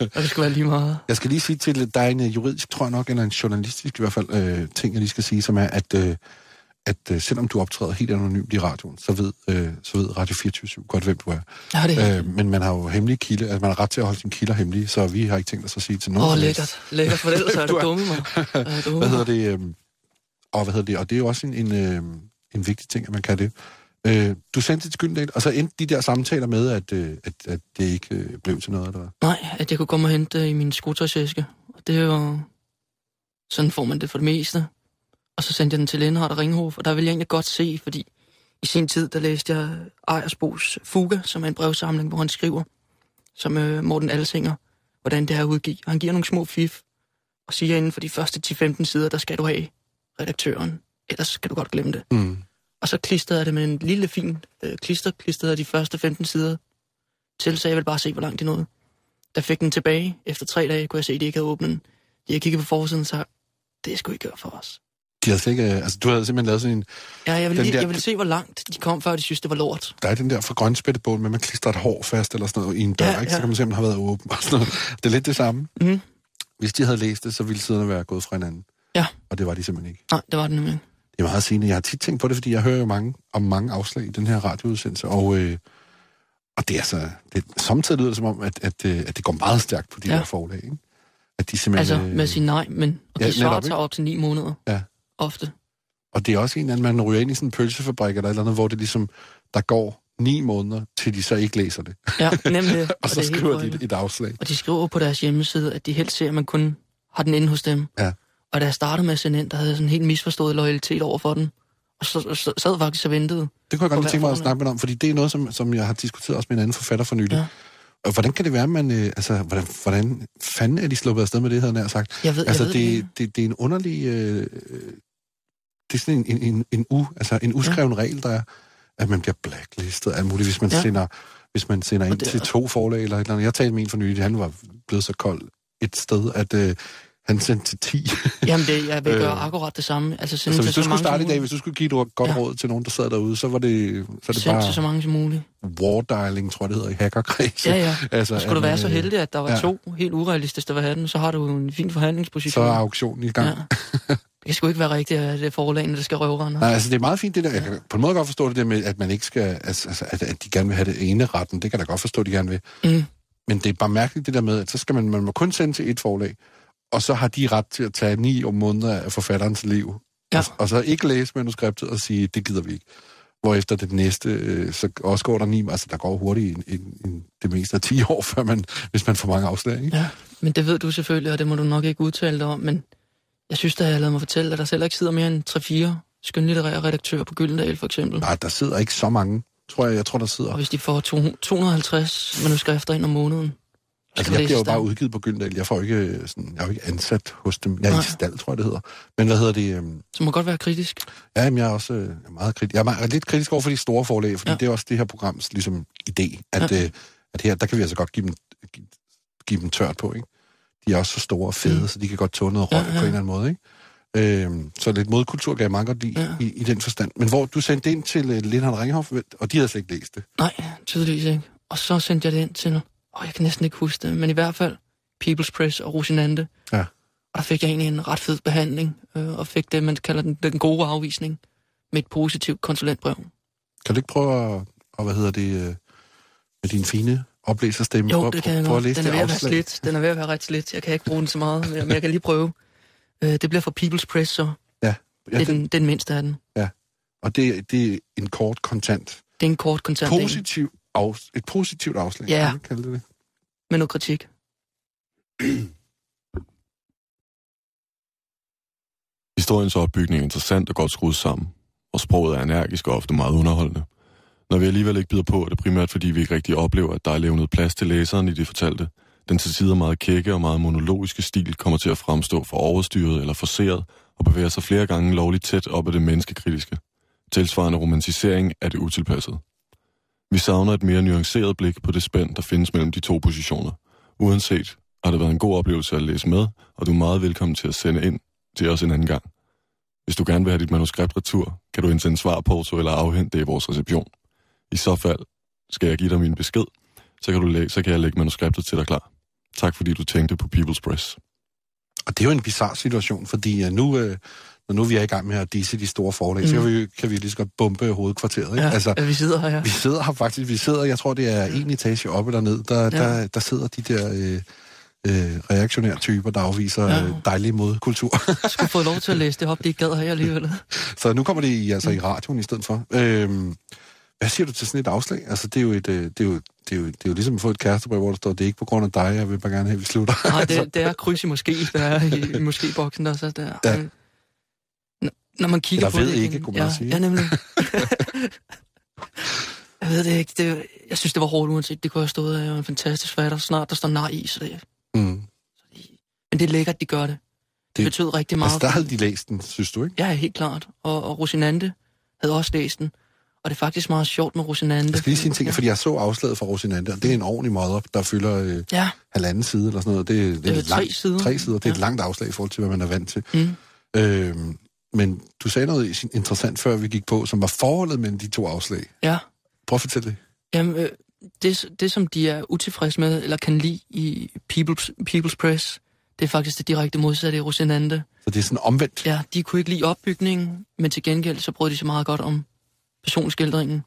Og det skulle være lige meget. Jeg skal lige sige til, at der er en øh, juridisk, tror jeg nok, eller en journalistisk i hvert fald, øh, ting, jeg lige skal sige, som er, at, øh, at øh, selvom du optræder helt anonymt i radioen, så ved, øh, så ved Radio 24 godt, hvem du er. Ja, det er Øh, men man har jo hemmelige kilder, altså man har ret til at holde sine kilder hemmelige, så vi har ikke tænkt os at sige til nogen. Åh, oh, lækkert. Lækkert, for ellers er Du det dumme mig. Det dumme Hvad hedder det? Øh, og hvad hedder det? Og det er jo også en, en, øh, en vigtig ting, at man kan det. Øh, du sendte til Gyldendal, og så endte de der samtaler med, at, øh, at, at det ikke øh, blev til noget, eller hvad? Nej, at jeg kunne komme og hente det i min skotøjsæske. Og det er jo... Sådan får man det for det meste. Og så sendte jeg den til Lindhardt og Ringhof, og der ville jeg egentlig godt se, fordi i sin tid, der læste jeg Ejersbos Fuga, som er en brevsamling, hvor han skriver, som øh, Morten Alsinger, hvordan det er udgive. Og han giver nogle små fif, og siger inden for de første 10-15 sider, der skal du have redaktøren. Ellers skal du godt glemme det. Mm. Og så klistrede jeg det med en lille fin øh, klister, klistrede jeg de første 15 sider til, så jeg ville bare se, hvor langt det nåede. Da fik den tilbage, efter tre dage, kunne jeg se, at de ikke havde åbnet den. Jeg kiggede på forsiden og sagde, det sgu ikke gøre for os. De havde slet ikke, øh, altså, du havde simpelthen lavet sådan en, Ja, jeg ville, lige, der- jeg ville se, hvor langt de kom, før de synes, det var lort. der er den der fra grønspættebål, med man klistrer et hår fast eller sådan noget i en dør, Ja, ja, ikke? så ja. kan man den har været åben og sådan noget. Det er lidt det samme. Mhm. Hvis de havde læst det, så ville siderne være gået fra hinanden. Ja. Og det var de simpelthen ikke. Nej, det var det nemlig. ikke. Det er meget sigende. Jeg har tit tænkt på det, fordi jeg hører jo mange, om mange afslag i den her radioudsendelse, og, øh, og det er så... Det, samtidig lyder det som om, at, at, øh, at det går meget stærkt på de Ja. der forlag, ikke? At de simpelthen... Altså, med at sige nej, men og ja, de svarer netop, tager ikke? op til ni måneder. Ja. Ofte. Og det er også en, at man ryger ind i sådan en pølsefabrik eller et eller andet, hvor det ligesom, der går ni måneder, til de så ikke læser det. Ja, nemlig. Og så det er skriver de et, et afslag. Og de skriver på deres hjemmeside, at de helst ser, at man kun har den inde hos dem. Ja. Og da jeg startede med at sende ind, der havde jeg sådan en helt misforstået loyalitet over for den. Og så, så sad faktisk og ventede. Det kunne jeg godt tænke mig at snakke med om, fordi det er noget, som, som jeg har diskuteret også med en anden forfatter for nylig. Ja. Og hvordan kan det være, man... Øh, altså, hvordan, hvordan fanden er de sluppet afsted med det, havde jeg sagt? Jeg ved, Altså, jeg ved det, ikke. det, det er en underlig... Øh, øh, det er sådan en, en, en, en, u, altså en uskreven ja. regel, der er, at man bliver blacklistet af muligt, hvis man Ja. sender, hvis man sender ind til to forlag eller et eller andet. Jeg talte med en for nylig, han var blevet så kold et sted, at øh, han sendte til 10. Jamen, det, jeg vil gøre Øh, akkurat det samme. Altså, så sende til hvis du så skulle mange starte i dag, hvis du skulle give et godt Ja. råd til nogen, der sad derude, så var det, så det Send til så bare mange som muligt. war dialing, tror jeg det hedder, i hackerkreds. Ja, ja. Altså, Og skulle du være så øh, heldig, at der var ja. to helt urealistiske, der vil have den, så har du en fin forhandlingsposition. Så er auktionen i gang. Ja. Det sgu ikke være rigtigt, at det er forlagene, der skal røvrende. Nej, altså det er meget fint det der. Jeg kan på en måde godt forstå det der med, at man ikke skal, altså, altså, at, at de gerne vil have det ene retten. Det kan jeg da godt forstå, at de gerne vil. Mm. Men det er bare mærkeligt det der med, at så skal man, man må kun sende til et forlag, og så har de ret til at tage ni om måneder af forfatterens liv. Ja. Og, og, så ikke læse manuskriptet og sige, det gider vi ikke. Hvorefter det næste, øh, så også går der ni, altså der går hurtigt en, en, en, det meste af 10 år, før man, hvis man får mange afslag. Ikke? Ja, men det ved du selvfølgelig, og det må du nok ikke udtale dig om, men jeg synes, at jeg lader mig fortælle, at der selv ikke sidder mere end 3-4 skønlitterære redaktører på Gyldendal, for eksempel. Nej, der sidder ikke så mange, tror jeg. Jeg tror, der sidder... Og hvis de får to- 250 manuskrifter ind om måneden, så Altså, jeg bliver jo bare der. udgivet på Gyldendal. Jeg, får ikke, øh, sådan, jeg er jo ikke ansat hos dem. Jeg er Nej. i stald, tror jeg, det hedder. Men hvad hedder det? øhm, Så må godt være kritisk. Ja, jamen, jeg er også øh, meget kritisk. Jeg er meget, lidt kritisk over for de store forlag, fordi. Ja. det er også det her programs ligesom, idé, at, ja. øh, at her, der kan vi altså godt give dem, give, give dem tørt på, ikke? De er også så store og fede, mm. Så de kan godt tåle noget røg ja, Ja, på en eller anden måde, ikke? Øhm, så lidt modkultur kan jeg meget godt lide ja. I, i den forstand. Men hvor du sendte ind til uh, Lindhardt Ringhoff, og de havde slet ikke læst det. Nej, tydeligvis ikke. Og så sendte jeg det ind til, åh, jeg kan næsten ikke huske det, men i hvert fald People's Press og Rosinante. Ja. Og der fik jeg egentlig en ret fed behandling, øh, og fik det, man kalder den, den gode afvisning, med et positivt konsulentbrev. Kan du ikke prøve at, og hvad hedder det, øh, med din fine oplæserstemme, Jo, det kan jeg læse Den er det ved at være slidt. Den er ved at være ret slidt. Jeg kan ikke bruge den så meget, men jeg kan lige prøve. Øh, det bliver fra People's Press, så Ja, det ja er det, den, den mindste af den. og det, det er en kort kontant. Det er en kort kontant Positiv af, et positivt afslag, Ja. kan man kalde det det. med noget kritik. Historiens opbygning er interessant og godt skruet sammen, og sproget er energisk og ofte meget underholdende. Når vi alligevel ikke byder på, er det primært fordi vi ikke rigtig oplever, at der er levnet plads til læseren i det fortalte. Den til tider meget kække og meget monologiske stil kommer til at fremstå for overstyret eller forseret og bevæger sig flere gange lovligt tæt op ad det menneskekritiske. Tilsvarende romantisering er det utilpasset. Vi savner et mere nuanceret blik på det spænd, der findes mellem de to positioner. Uanset har det været en god oplevelse at læse med, og du er meget velkommen til at sende ind til os en anden gang. Hvis du gerne vil have dit manuskript retur, kan du indsende svar på eller afhente det i vores reception. I så fald skal jeg give dig min besked, så kan, du læ- så kan jeg lægge manuskriptet til dig klar. Tak fordi du tænkte på People's Press. Og det er jo en bizarre situation, fordi uh, nu, uh, når nu vi er i gang med at disse de store forlag, mm. så kan vi, kan vi lige så godt bombe hovedkvarteret. Ikke? Ja, altså, vi sidder her, ja. Vi sidder her faktisk, vi sidder, jeg tror det er en etage oppe eller ned, der, ja. der, der sidder de der øh, øh, reaktionære typer, der afviser ja. øh, dejlig modkultur. Skulle få lov til at læse det op, det ikke gad her alligevel. Så nu kommer det i, altså, i radioen i stedet for. Øhm, hvad siger du til sådan et afslag? Altså, det er jo, et, øh, det er jo, det er jo, det er jo ligesom at få et kærestebrev, hvor der står, det er ikke på grund af dig, jeg vil bare gerne have, at vi slutter. Nej, det, det er kryds i måske, der er i, i måske-boksen, der så der. Ja. Når man kigger Eller på ved det... ikke, kunne man ja, sige. Ja, nemlig. jeg ved det ikke. Det, jeg synes, det var hårdt uanset. Det kunne have stået af en fantastisk fatter. Snart der står nej i, så det... Mm. Men det er lækkert, de gør det. Det, det betød rigtig meget. Altså, der havde de læst den, synes du, ikke? Ja, helt klart. Og, og Rosinante havde også læst den. Og det er faktisk meget sjovt med Rosinante. Jeg skal lige sige en ting, fordi jeg så afslaget fra Rosinante, og det er en ordentlig mother, der fylder øh, ja. halvanden side eller sådan noget. Det, det, Det er et tre langt, sider. Tre sider. Det er Ja. et langt afslag i forhold til, hvad man er vant til. Mm. Øhm, men du sagde noget interessant, før vi gik på, som var forholdet mellem de to afslag. Ja. Prøv at fortælle det. Jamen, øh, det, det, som de er utilfredse med, eller kan lide i People's, People's Press, det er faktisk det direkte modsatte i Rosinante. Så det er sådan omvendt. Ja, de kunne ikke lide opbygningen, men til gengæld så brød de så meget godt om personskildringen.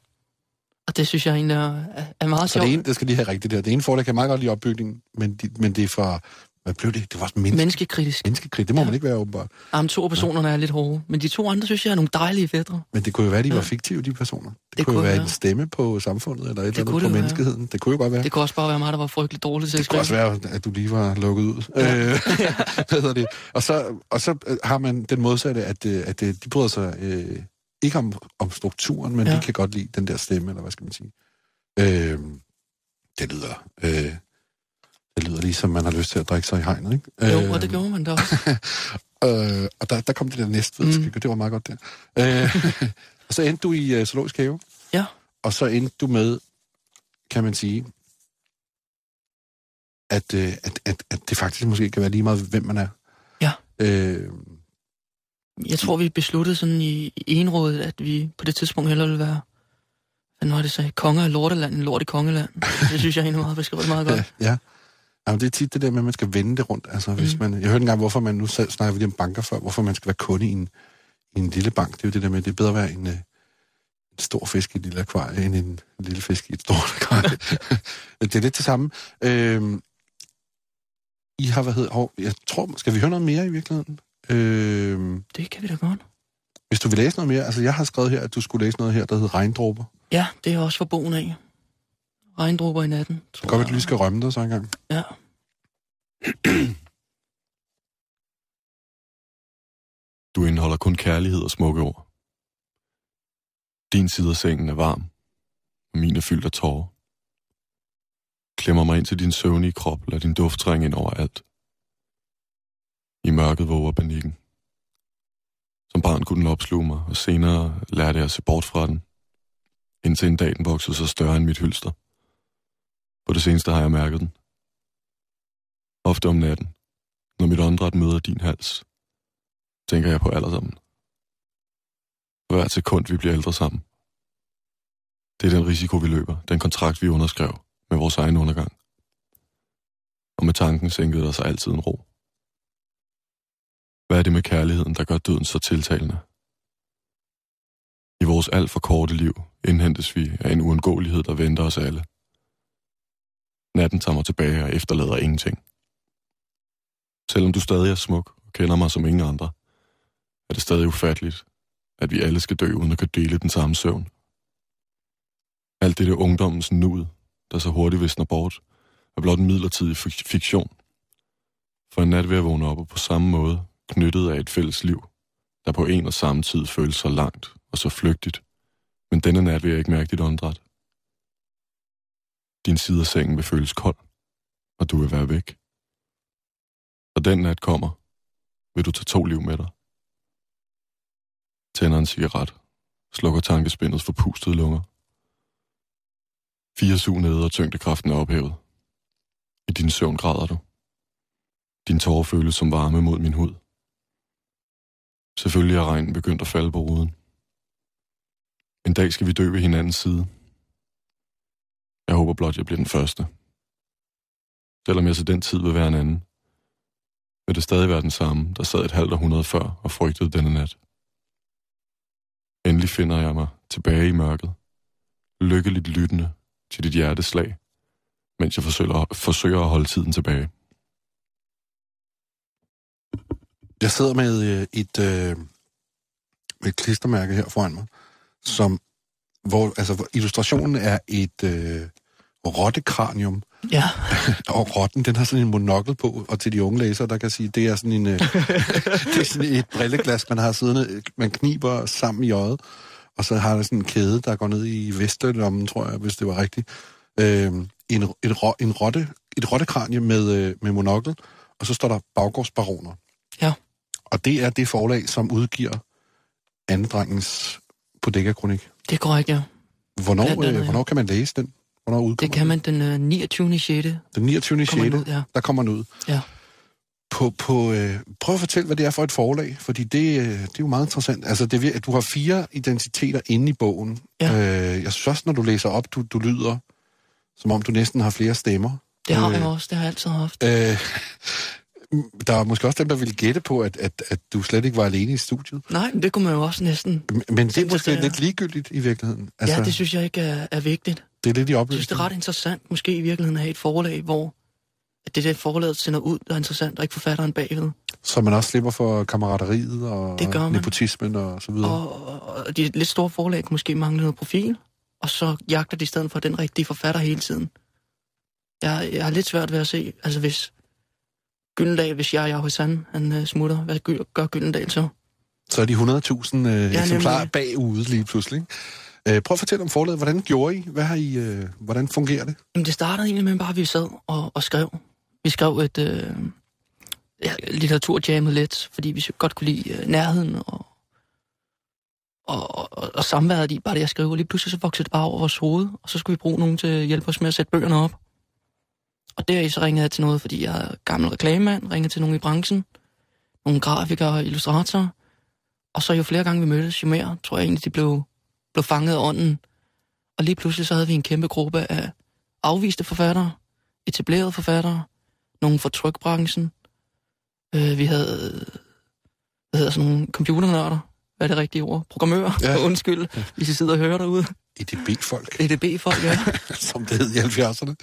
Og det synes jeg egentlig er, er- meget Så sjovt. det ene, det skal lige have rigtigt der. Det ene forlag kan meget godt lide opbygningen, men, de, men det er fra... Hvad blev det? Det var også menneske, Menneskekritisk. menneskekrig. Det må ja. man ikke være åbenbart. Jamen, to af personerne er lidt hårde, men de to andre synes jeg er nogle dejlige fædre. Men det kunne jo være, at de Ja. var fiktive, de personer. Det, det Det kunne jo være være. en stemme på samfundet, eller et eller kunne andet på det jo være. menneskeheden. Det kunne jo godt være. Det kunne også bare være mig, der var frygtelig dårlig til Det kunne også være, at du lige var lukket ud. Ja. Øh, hvad hedder det? Og så, og så har man den modsatte, at, øh, at øh, de bryder sig øh, ikke om, om strukturen, men ja. De kan godt lide den der stemme, eller hvad skal man sige. Øh, det lyder... Øh, det lyder ligesom, man har lyst til at drikke sig i hegnet, ikke? Jo, og det gjorde man da også. Øh, og der, der kom det der næste mm. det var meget godt der. Øh, og så endte du i uh, Zoologisk Have, Ja, og så endte du med, kan man sige, at, øh, at, at, at det faktisk måske kan være lige meget, hvem man er. Ja. Øh, jeg tror, vi besluttede sådan i, i enrådet, at vi på det tidspunkt hellere ville være, hvad var det så, konger af lorteland end lort i kongeland. Det synes jeg egentlig meget beskrevet meget godt. ja. Jamen, det er tit det der med, at man skal vende det rundt. Altså, hvis Mm. man, jeg hørte engang, hvorfor man nu snakker vi lige om banker før, hvorfor man skal være kunde i en, i en lille bank. Det er jo det der med, at det er bedre at være en, øh, en stor fisk i et lille akvarie, end en lille fisk i et stort akvarie. det er lidt det samme. Øhm, I har, hvad hedder, hov, jeg tror, skal vi høre noget mere i virkeligheden? Øhm, Det kan vi da godt. hvis du vil læse noget mere, altså jeg har skrevet her, at du skulle læse noget her, der hedder Regndråber. Ja, det er også for bogen af. Regndråber i natten. Tror Godt, jeg. at du lige skal rømme dig så engang. Ja. Du indeholder kun kærlighed og smukke ord. Din side af sengen er varm, og min er fyldt af tårer. Klemmer mig ind til din søvnige krop, lad din duft trænge ind over alt. I mørket våger panikken. Som barn kunne den opsluge mig, og senere lærte jeg at se bort fra den. Indtil en dag den voksede så større end mit hylster. På det seneste har jeg mærket den. Ofte om natten, når mit åndedræt møder din hals, tænker jeg på alderdommen. sammen. hvert sekund, vi bliver ældre sammen. Det er den risiko, vi løber, den kontrakt, vi underskrev med vores egen undergang. Og med tanken sænkede der sig altid en ro. Hvad er det med kærligheden, der gør døden så tiltalende? I vores alt for korte liv indhentes vi af en uundgåelighed, der venter os alle. Natten tager mig tilbage og efterlader ingenting. Selvom du stadig er smuk og kender mig som ingen andre, er det stadig ufatteligt, at vi alle skal dø uden at kunne dele den samme søvn. Alt det ungdommens nud, der så hurtigt visner bort, er blot en midlertidig fiktion. For en nat vil jeg vågne op og på samme måde knyttet af et fælles liv, der på en og samme tid føles så langt og så flygtigt. Men denne nat vil jeg ikke mærke dit åndedræt. Din side af sengen vil føles kold, og du vil være væk. Og den nat kommer, vil du tage to liv med dig. Tænder en cigaret, slukker tankespindet for pustede lunger. Fire sug nede og tyngdekraften er ophævet. I din søvn græder du. Din tårer føles som varme mod min hud. Selvfølgelig er regnen begyndt at falde på ruden. En dag skal vi dø ved hinandens side. Jeg håber blot, jeg bliver den første. Selvom jeg til den tid vil være en anden, vil det stadig være den samme, der sad et halvt århundrede før og frygtede denne nat. Endelig finder jeg mig tilbage i mørket, lykkeligt lyttende til dit hjerteslag, mens jeg forsøger, forsøger at holde tiden tilbage. Jeg sidder med øh, et, øh, med et klistermærke her foran mig, som, hvor, altså, hvor illustrationen er et øh, rottekranium, Ja, og rotten, den har sådan en monokkel på, og til de unge læsere, der kan sige, det er sådan en, øh, det er sådan et brilleglas, man har siddende, man kniber sammen i øjet, og så har der sådan en kæde, der går ned i vestlommen, tror jeg, hvis det var rigtigt. Øh, en, et, ro, en rotte, et rottekranie med, øh, med monokkel, og så står der baggårdsbaroner. Ja. Og det er det forlag, som udgiver andedrengens bodega-kronik. det er korrekt, ja. Hvornår, øh, hvornår kan man læse den? Hvornår udkommer Det kan man den øh, 29. 6. Den 29. 6. kommer den ud, ja. der kommer den ud. Ja. På, på, øh, prøv at fortælle, hvad det er for et forlag, fordi det, øh, det er jo meget interessant. Altså, det, vir- du har fire identiteter inde i bogen. Ja. Øh, jeg synes også, når du læser op, du, du lyder, som om du næsten har flere stemmer. Det har Øh, jeg også, det har jeg altid haft. Øh, der er måske også dem, der ville gætte på, at, at, at du slet ikke var alene i studiet. Nej, men det kunne man jo også næsten... Men men det er måske er- lidt ligegyldigt i virkeligheden. Altså, ja, det synes jeg ikke er, er vigtigt. det er lidt i Jeg opløsning. synes, det er ret interessant, måske i virkeligheden at have et forlag, hvor at det der forlaget sender ud, der er interessant, og ikke forfatteren bagved. Så man også slipper for kammerateriet og Det gør man. nepotismen og så videre. Og, og de lidt store forlag kan måske mangle noget profil, og så jagter de i stedet for den rigtige forfatter hele tiden. Jeg, jeg har lidt svært ved at se, altså hvis Gyldendal, hvis jeg er Hassan, han uh, smutter, hvad gør Gyldendal så? Så er de 100.000 øh, Ja, eksemplarer bagude lige pludselig. Øh, prøv at fortælle om forlaget. Hvordan gjorde I? Hvad har I øh, hvordan fungerer det? Jamen, det startede egentlig med, bare at vi sad og, og skrev. Vi skrev et øh, ja, litteraturjammet lidt, fordi vi godt kunne lide øh, nærheden og, og, og, og samværet i bare det, jeg skrev. Og lige pludselig så voksede det bare over vores hoved, og så skulle vi bruge nogen til at hjælpe os med at sætte bøgerne op. Og der så ringede jeg til noget, fordi jeg er gammel reklamemand, ringede til nogen i branchen, nogle grafikere og illustratorer. Og så jo flere gange vi mødtes, jo mere tror jeg egentlig, de blev, blev fanget af ånden. Og lige pludselig så havde vi en kæmpe gruppe af afviste forfattere, etablerede forfattere, nogle fra trykbranchen. Øh, vi havde, hvad hedder sådan nogle computernørder, hvad er det rigtige ord? Programmører, Ja. ja. undskyld, hvis I sidder og hører derude. EDB-folk, EDB-folk, ja. som det hed i 70'erne.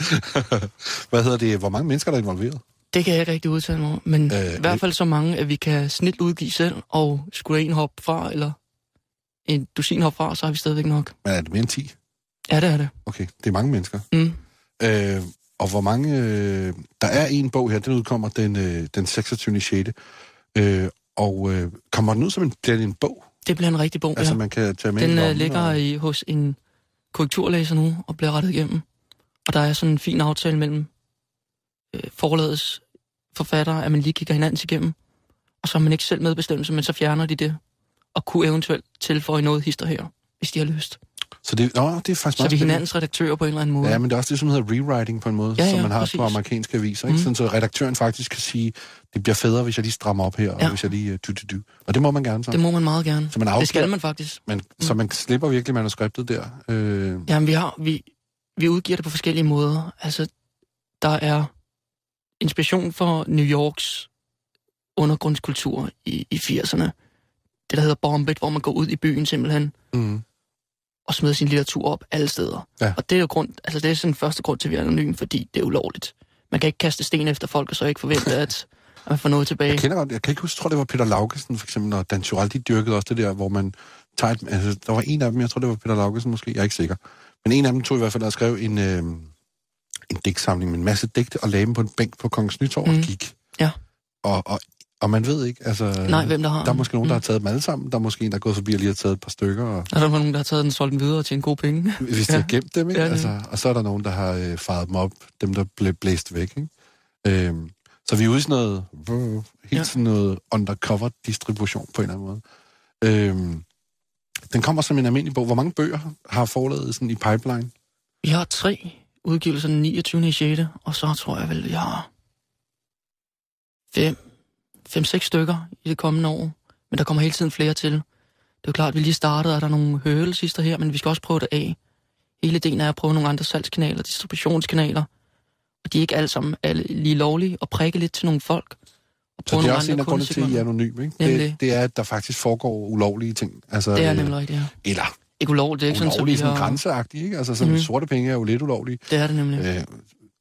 Hvad hedder det? Hvor mange mennesker der er involveret? Det kan jeg ikke rigtig udtale mig men Øh, i hvert fald så mange, at vi kan snilt udgive selv, og skulle en hoppe fra, eller en dusin hoppe fra, så har vi stadigvæk nok. Men er det mere end 10? Ja, det er det. Okay, det er mange mennesker. Mm. Øh, og hvor mange... Øh, der er en bog her, den udkommer den, øh, den 26. 6. Øh, og øh, kommer den ud som en, bliver det en bog? Det bliver en rigtig bog, Altså, ja. man kan tage med i Den øh, lommen ligger og... i, hos en korrekturlæser nu og bliver rettet igennem. Og der er sådan en fin aftale mellem øh, forlagets forfattere, at man lige kigger hinanden igennem. Og så har man ikke selv medbestemmelse, men så fjerner de det. Og kunne eventuelt tilføje noget hister her, hvis de har lyst. Så det, åh, det er faktisk Så meget vi er hinandens redaktører på en eller anden måde. Ja, men det er også det, som hedder rewriting på en måde, Ja, som ja, man har præcis. på amerikanske aviser. Ikke? Mm. Sådan, så redaktøren faktisk kan sige, det bliver federe, hvis jeg lige strammer op her, og Ja. hvis jeg lige uh, du, du, du. Og det må man gerne så. Det må man meget gerne. Så man Det afgiver, skal man faktisk. man, så man slipper virkelig manuskriptet der. Øh, Jamen, vi, har, vi, vi udgiver det på forskellige måder. Altså, der er inspiration for New Yorks undergrundskultur i, i 80'erne. Det, der hedder Bombet, hvor man går ud i byen simpelthen mm. Og smider sin litteratur op alle steder. Ja. Og det er jo grund, altså det er sådan første grund til, at vi er anonym, fordi det er ulovligt. Man kan ikke kaste sten efter folk, og så ikke forvente, at, at man får noget tilbage. Jeg kender godt, jeg kan ikke huske, jeg tror det var Peter Laugesen for eksempel, og Dan Tyrell, de dyrkede også det der, hvor man tager et, altså, der var en af dem, jeg tror det var Peter Laugesen måske, jeg er ikke sikker. Men en af dem tog i hvert fald og skrev en, øh, en digtsamling med en masse digte, og lagde dem på en bænk på Kongens Nytorv mm. og gik. Ja. Og, og, og man ved ikke, altså... Nej, hvem der har Der er måske nogen, der har Mm. taget dem alle sammen. Der er måske en, der er gået forbi og lige har taget et par stykker. Og, Er der nogen, der har taget den, solgt den videre og tjent gode penge? hvis de Ja. har gemt dem, ikke? Ja. Altså, og så er der nogen, der har øh, faret dem op. Dem, der blev blæst væk, ikke? Øhm, så vi er ude i sådan noget, brr, helt ja. Sådan noget undercover distribution på en eller anden måde. Øhm, den kommer som en almindelig bog. Hvor mange bøger har forlaget sådan i pipeline? Vi har tre udgivelser den 29. i 6. Og så tror jeg vel, vi har fem, fem, seks stykker i det kommende år. Men der kommer hele tiden flere til. Det er jo klart, at vi lige startede, og der er nogle hørelsister her, men vi skal også prøve det af. Hele ideen er at prøve nogle andre salgskanaler, distributionskanaler. Og de er ikke alle sammen alle lige lovlige, og prikke lidt til nogle folk. Og Så det er også en af grundene til, at I er anonym, ikke? Nemlig. Det, det er, at der faktisk foregår ulovlige ting. Altså, Det er øh, nemlig rigtigt, ja. Eller Ikke ulovligt, det er ikke sådan, så vi ulovlige, sådan har... grænseagtige, ikke? Altså, sådan Mhm. sorte penge er jo lidt ulovlige. Det er det nemlig. Øh,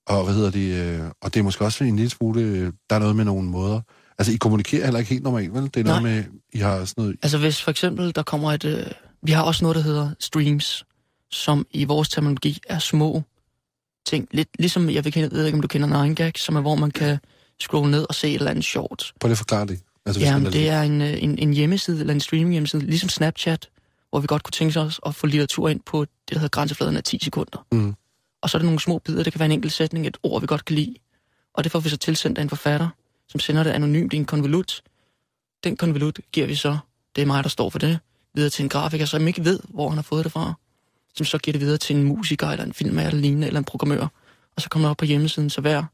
og hvad hedder det? Øh, og det er måske også en lille smule... øh, Der er noget med nogle måder... Altså, I kommunikerer heller ikke helt normalt, vel? Det er noget Nej. med... I har sådan noget... Altså hvis for eksempel der kommer et... Øh, vi har også noget, der hedder streams, som i vores terminologi er små ting. Lidt ligesom, jeg ved, ikke, om du kender 9gag, som er, hvor man kan scrolle ned og se et eller andet sjovt. Prøv lige at forklare det. Altså, hvis Jamen, det er en, øh, en, en hjemmeside, eller en streaming hjemmeside, ligesom Snapchat, hvor vi godt kunne tænke os at få litteratur ind på det, der hedder grænsefladen af 10 sekunder. Mhm. Og så er der nogle små bidder, det kan være en enkelt sætning, et ord, vi godt kan lide. Og det får vi så tilsendt af en forfatter, som sender det anonymt i en konvolut. Den konvolut giver vi så, det er mig, der står for det, videre til en grafiker, som ikke ved, hvor han har fået det fra. Som så giver det videre til en musiker, eller en filmmager, eller lignende, eller en programmør. Og så kommer det op på hjemmesiden, så hver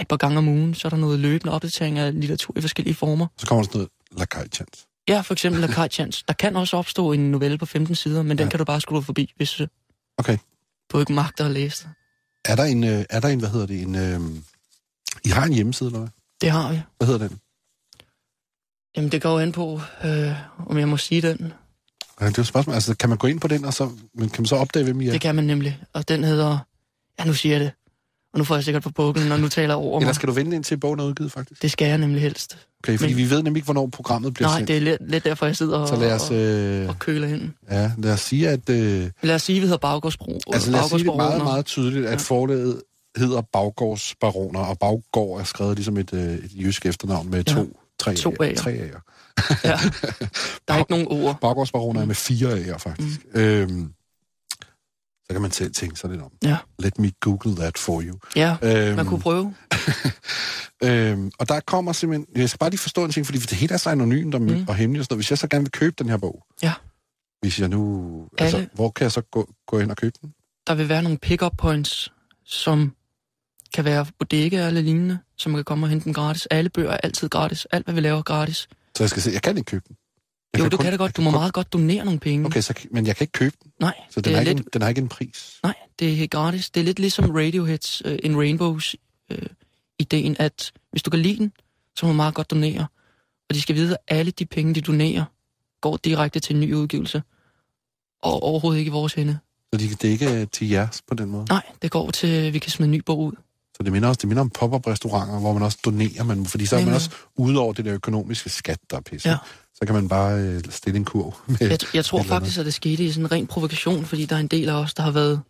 et par gange om ugen, så er der noget løbende opdatering af litteratur i forskellige former. Så kommer der sådan noget lakajchans. Ja, for eksempel Lakaj Chance. Der kan også opstå en novelle på 15 sider, men den Ja. kan du bare scrolle forbi, hvis øh, Okay. du ikke magter at læse det. Er der en, øh, er der en hvad hedder det, en... Øh, I har en hjemmeside, eller hvad? Det har vi. Hvad hedder den? Jamen, det går an på, øh, om jeg må sige den. Ja, det er jo spørgsmål. Altså, kan man gå ind på den, og så men kan man så opdage, hvem I er? Det kan man nemlig. Og den hedder... Ja, nu siger jeg det. Og nu får jeg sikkert på bukken, når nu taler over Eller mig. skal du vente indtil bogen er udgivet, faktisk? Det skal jeg nemlig helst. Okay, fordi Men- vi ved nemlig ikke, hvornår programmet bliver Nej, sendt. det er lidt, lidt derfor, jeg sidder og, Så lad os, og, øh, og køler ind. ja, lad os sige, at... Øh, Lad os sige, at vi hedder Baggårdsbro. altså lad os sige det meget, meget tydeligt, at Ja. forlaget hedder Baggårdsbaroner, og Baggård er skrevet ligesom et, øh, et jysk efternavn med Ja. to, tre, To A'er. Tre A'er. Ja. Der er ikke nogen ord. Baggårdsbaroner er med fire A'er, faktisk. Mm. Øhm, så kan man selv tænke sig lidt om. Ja. Let me google that for you. Ja, Øhm, man kunne prøve. øhm, og der kommer simpelthen... Jeg skal bare lige forstå en ting, fordi det hele er så anonymt og, mm. Og hemmeligt og sådan noget. Hvis jeg så gerne vil købe den her bog, Ja. hvis jeg nu... Altså, hvor kan jeg så gå, gå ind og købe den? der vil være nogle pick-up points, som kan være bodega eller lignende, som man kan komme og hente dem gratis. Alle bøger er altid gratis. Alt, hvad vi laver, er gratis. Så jeg skal se... Jeg kan ikke købe den. Jeg jo, du kun- kan det godt. Du må kun- meget godt donere nogle penge. Okay, så, men jeg kan ikke købe den, Nej, så det den er har, ikke lidt, en, den har ikke en pris. nej, det er gratis. Det er lidt ligesom Radioheads uh, In Rainbows uh, ideen, at hvis du kan lide den, så må du meget godt donere. Og de skal vide, at alle de penge, de donerer, går direkte til en ny udgivelse. Og overhovedet ikke i vores hænde. Så de, det er ikke til jeres på den måde. Nej, det går til, at vi kan smide en ny bog ud. Så det minder også det minder om pop-up restauranter, hvor man også donerer, man, fordi så er man også ude over det der økonomiske skat, der er pisse. Ja. Så kan man bare øh, stille en kurv. Med, Jeg, jeg tror faktisk, at det skete i sådan en ren provokation, fordi der er en del af os, der har været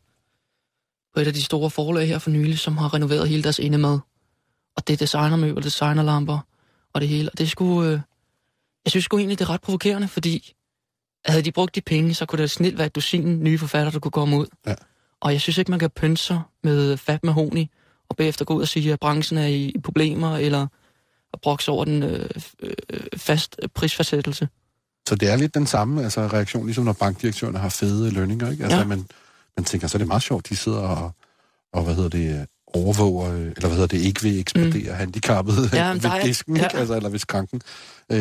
på et af de store forlag her for nylig, som har renoveret hele deres indemad. Og det er designermøbler, designerlamper og det hele. Og det skulle... Øh, jeg synes sgu egentlig, det er ret provokerende, fordi havde de brugt de penge, så kunne det snilt være et dusin nye forfatter, der kunne komme ud. Ja. Og jeg synes ikke, man kan pynte sig med fat med honi, og bagefter gå ud og sige, at branchen er i, i problemer, eller at brokse over den øh, øh, fast prisfastsættelse. Så det er lidt den samme altså, reaktion, ligesom når bankdirektørerne har fede lønninger. Ikke? Altså, Ja. man, man tænker, så er det meget sjovt, de sidder og, og hvad hedder det, overvåger, eller hvad hedder det, ikke vil ekspedere mm. handicappede Ja, ved er- disken, ja. ikke? Altså, eller ved skranken. Øh,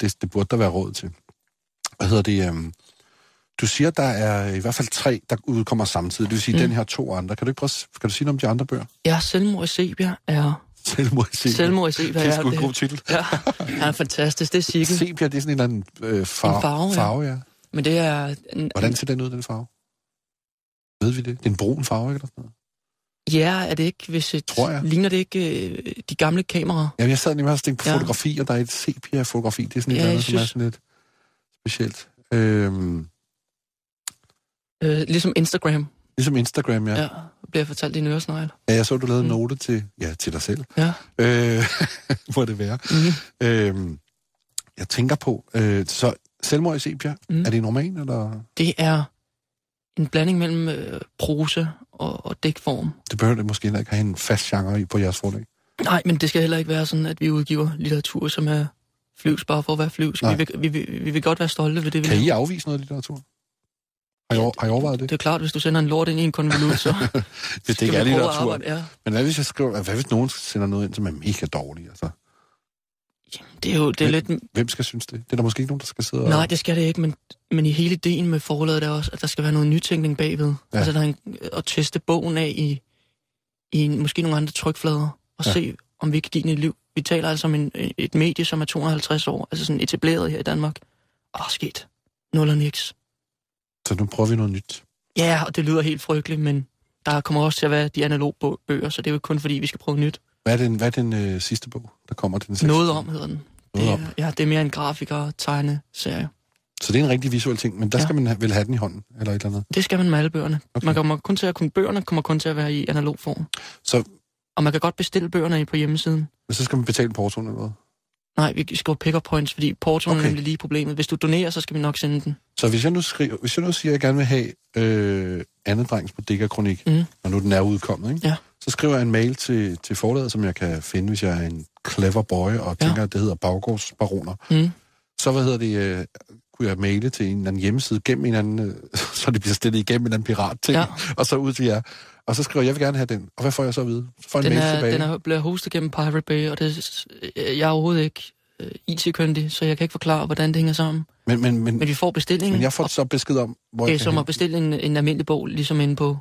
det, det burde der være råd til. Hvad hedder det? Øh, du siger, der er i hvert fald tre, der udkommer samtidig. Det vil sige, mm. Den her to andre. Kan du ikke prøve, kan du sige noget om de andre bøger? Ja, Selvmord i Sepia er... Selvmord i Sepia. Selvmord i Sepia Det er sgu en god titel. Ja, han er fantastisk. Det er Siggen. Sepia, det er sådan en eller anden øh, farve, En farve, ja. farve, ja. Men det er... En, Hvordan ser den ud, den farve? Ved vi det? Det er en brun farve, ikke? Eller sådan noget? Ja, er det ikke, hvis et... Tror jeg. Ligner det ikke øh, de gamle kameraer? Jamen, jeg sad nemlig og tænkte på Ja. fotografi, og der er et sepia-fotografi. Det er sådan et Ja, andet, som er synes- sådan lidt specielt. Øhm, Øh, ligesom Instagram. ligesom Instagram, ja. Ja. bliver fortalt i en øresnegl. ja jeg så, du lavede en Mm. note til, ja, til dig selv. Ja. Øh, må det være. Mm. Øhm, jeg tænker på, øh, så selvmord i sepia, mm. Er det normal, eller? Det er en blanding mellem øh, prosa og, og digtform. Det behøver det måske heller ikke have en fast genre i på jeres forlag. Nej, men det skal heller ikke være sådan, at vi udgiver litteratur, som er flyvs bare for at være flyvs. Vi vil, vi, vil, vi vil godt være stolte ved det, vi Kan I laver. afvise noget litteratur? Har I, over, har I overvejet det? Det er klart, hvis du sender en lort ind i en konvolut, så Hvis det skal ikke er litteratur. arbejde. Ja. Men hvad hvis jeg skriver, hvad hvis nogen sender noget ind, som er mega dårligt? Altså? Det er jo det er Hvem- lidt... Hvem skal synes det? Det er der måske ikke nogen, der skal sidde og... Nej, det skal det ikke, men, men i hele ideen med forlaget er også, at der skal være noget nytænkning bagved. Ja. Altså, der er en, at teste bogen af i, i en, måske nogle andre trykflader, og Ja. se, om vi kan give den et liv. Vi taler altså om en, et medie, som er 250 år, altså sådan etableret her i Danmark. Åh, skidt. Nul og niks. Så nu prøver vi noget nyt. Ja, og det lyder helt frygteligt, men der kommer også til at være de analog bo- bøger, så det er jo kun fordi, vi skal prøve nyt. Hvad er den, hvad er den øh, sidste bog, der kommer til den 6. Noget om hedder den. Noget Det, om. ja, det er mere en grafiker tegne serie. Så det er en rigtig visuel ting, men der Ja. skal man vel have den i hånden, eller et eller andet. Det skal man med alle bøgerne. Okay. Man kommer kun til at kunne, bøgerne kommer kun til at være i analog form. Så Og man kan godt bestille bøgerne på hjemmesiden. så skal man betale portoen eller noget. Nej, vi skriver pick-up points, fordi portoen Okay. er nemlig lige problemet. Hvis du donerer, så skal vi nok sende den. Så hvis jeg nu, skriver, hvis jeg nu siger, at jeg gerne vil have øh, andet drengs bodega-kronik, Mm. når nu den er udkommet, ikke? Ja. så skriver jeg en mail til, til forlaget, som jeg kan finde, hvis jeg er en clever boy, og Ja. tænker, at det hedder Baggårdsbaroner. Mm. Så, hvad hedder det, øh, kunne jeg maile til en eller anden hjemmeside, gennem en anden, øh, så det bliver stillet igennem en eller anden pirat-ting, Ja. og så ud til jer. Og så skriver jeg, jeg vil gerne have den. Og hvad får jeg så at vide? Så får jeg en Den mail er, tilbage. den er blevet hostet gennem Pirate Bay, og det, jeg er overhovedet ikke uh, IT-kyndig, så jeg kan ikke forklare, hvordan det hænger sammen. Men, men, men, Men vi får bestillingen, men jeg får så besked om, hvor det er som at bestille en, en almindelig bog, ligesom inde på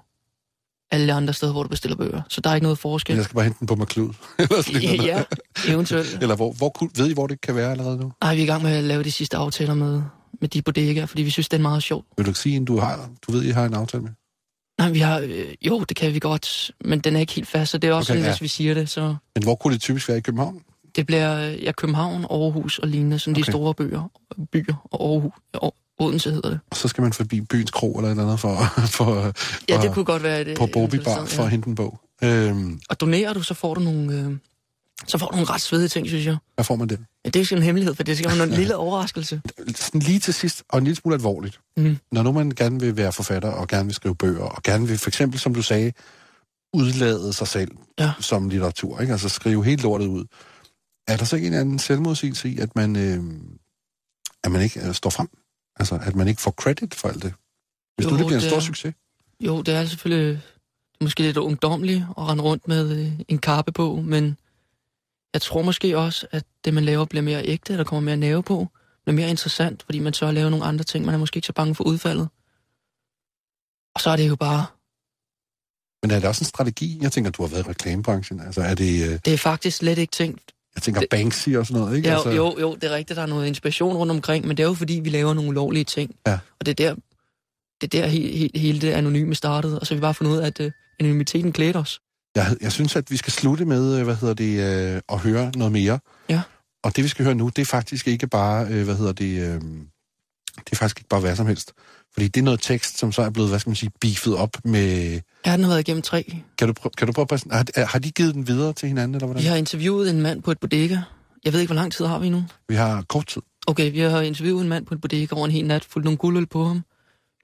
alle andre steder, hvor du bestiller bøger. Så der er ikke noget forskel. Men jeg skal bare hente den på McLeod. Ja, eventuelt. Eller hvor, hvor, ved I, hvor det kan være allerede nu? Ej, vi er i gang med at lave de sidste aftaler med, med de bodegaer, fordi vi synes, det er meget sjovt. Vil du ikke sige, en du har, du ved, I har en aftale med? Nej, vi har, øh, jo, det kan vi godt, men den er ikke helt fast, så det er også Okay, sådan, ja. hvis vi siger det, så Men hvor kunne det typisk være i København? det bliver ja, København, Aarhus og lignende, sådan okay. De store byer, byer og Aarhus, og Odense hedder det. Og så skal man forbi byens kro eller et eller andet for, for, Ja, for, det kunne godt være det. på Bobi Bar for at hente en bog. Øhm, Og donerer du, så får du nogle, øh, så får du nogle ret svedige ting, synes jeg. hvad får man det? Ja, det er ikke en hemmelighed, for det skal være en lille overraskelse. Sådan lige til sidst, og en lille smule alvorligt. Mm. Når nu man gerne vil være forfatter, og gerne vil skrive bøger, og gerne vil, for eksempel, som du sagde, udlade sig selv Ja. som litteratur, ikke? altså skrive helt lortet ud. Er der så ikke en anden selvmodsigelse i, at man, øh, at man ikke øh, står frem? Altså, at man ikke får credit for alt det? Hvis Jo, nu det bliver en det stor er- succes. Jo, det er selvfølgelig måske lidt ungdomligt at rende rundt med øh, en kappe på, men jeg tror måske også, at det, man laver, bliver mere ægte, der kommer mere nerve på, bliver mere interessant, fordi man tør at lave nogle andre ting. Man er måske ikke så bange for udfaldet. Og så er det jo bare, Men er det også en strategi? Jeg tænker, du har været i reklamebranchen. Altså, er det, øh, det er faktisk slet ikke tænkt. jeg tænker Det- Banksy og sådan noget, ikke? Ja, altså, jo, jo, det er rigtigt, der er noget inspiration rundt omkring, men det er jo fordi, vi laver nogle ulovlige ting. Ja. Og det er der, det er der he, he, hele det anonyme startede, og så har vi bare fundet ud af, at uh, anonymiteten klædte os. Jeg, jeg synes, at vi skal slutte med, øh, hvad hedder det, øh, at høre noget mere. Ja. Og det, vi skal høre nu, det er faktisk ikke bare, øh, hvad hedder det, øh, det er faktisk ikke bare hvad som helst. Fordi det er noget tekst, som så er blevet, hvad skal man sige, beefet op med... Ja, den har været igennem tre. Kan du, prø- kan du prøve at præsen- har, har de givet den videre til hinanden, eller hvordan? Vi har interviewet en mand på et bodega. Jeg ved ikke, hvor lang tid har vi nu. Vi har kort tid. Okay, vi har interviewet en mand på et bodega over en hel nat, fulgt nogle guldøl på ham,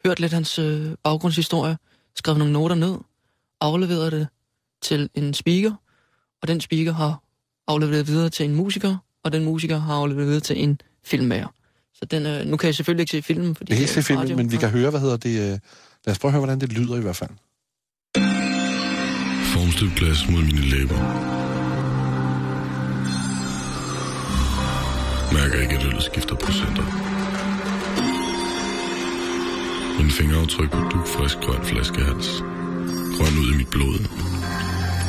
hørt lidt hans øh, baggrundshistorie, skrevet nogle noter ned, afleveret det til en speaker, og den speaker har afleveret videre til en musiker, og den musiker har afleveret videre til en filmmager. Så den, øh, nu kan jeg selvfølgelig ikke se filmen, fordi Vi kan ikke det er se filmen, radio. men vi kan høre, hvad hedder det... Øh, lad os prøve at høre, hvordan det lyder i hvert fald. Formstøbt glas mod mine læber. Mærker ikke, at øllet skifter procenter. Min fingeraftryk på dugfrisk grøn flaskehals. Grøn ud i mit blod.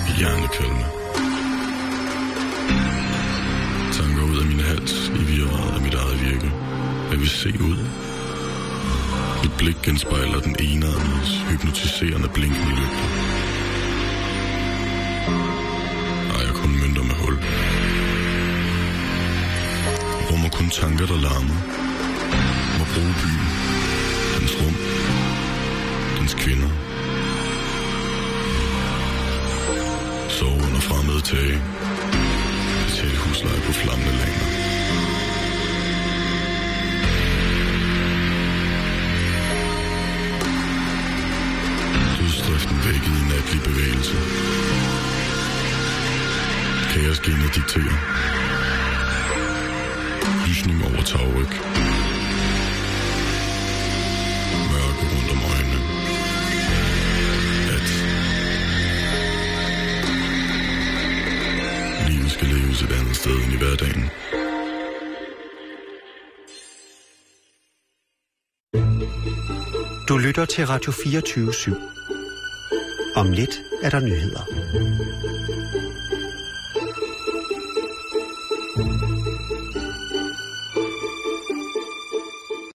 I hjernekvalme. Tanker ud af min hals i virvaret af mit eget virke. Jeg vil se ud. Mit blik genspejler den ene enarmedes hypnotiserende blinkende lygte. ejer kun mønter med hul. Rummer kun tanker, der larmer. Må bruge byen. Dens rum. Dens kvinder. Fremmede tage. Betal husleje på flammende langer. Dødsdriften vækkede i natlig bevægelse. Kaosgenet dikterer. Lysning over tagryg. sted ind i hverdagen. Du lytter til Radio 24 /7. Om lidt er der nyheder.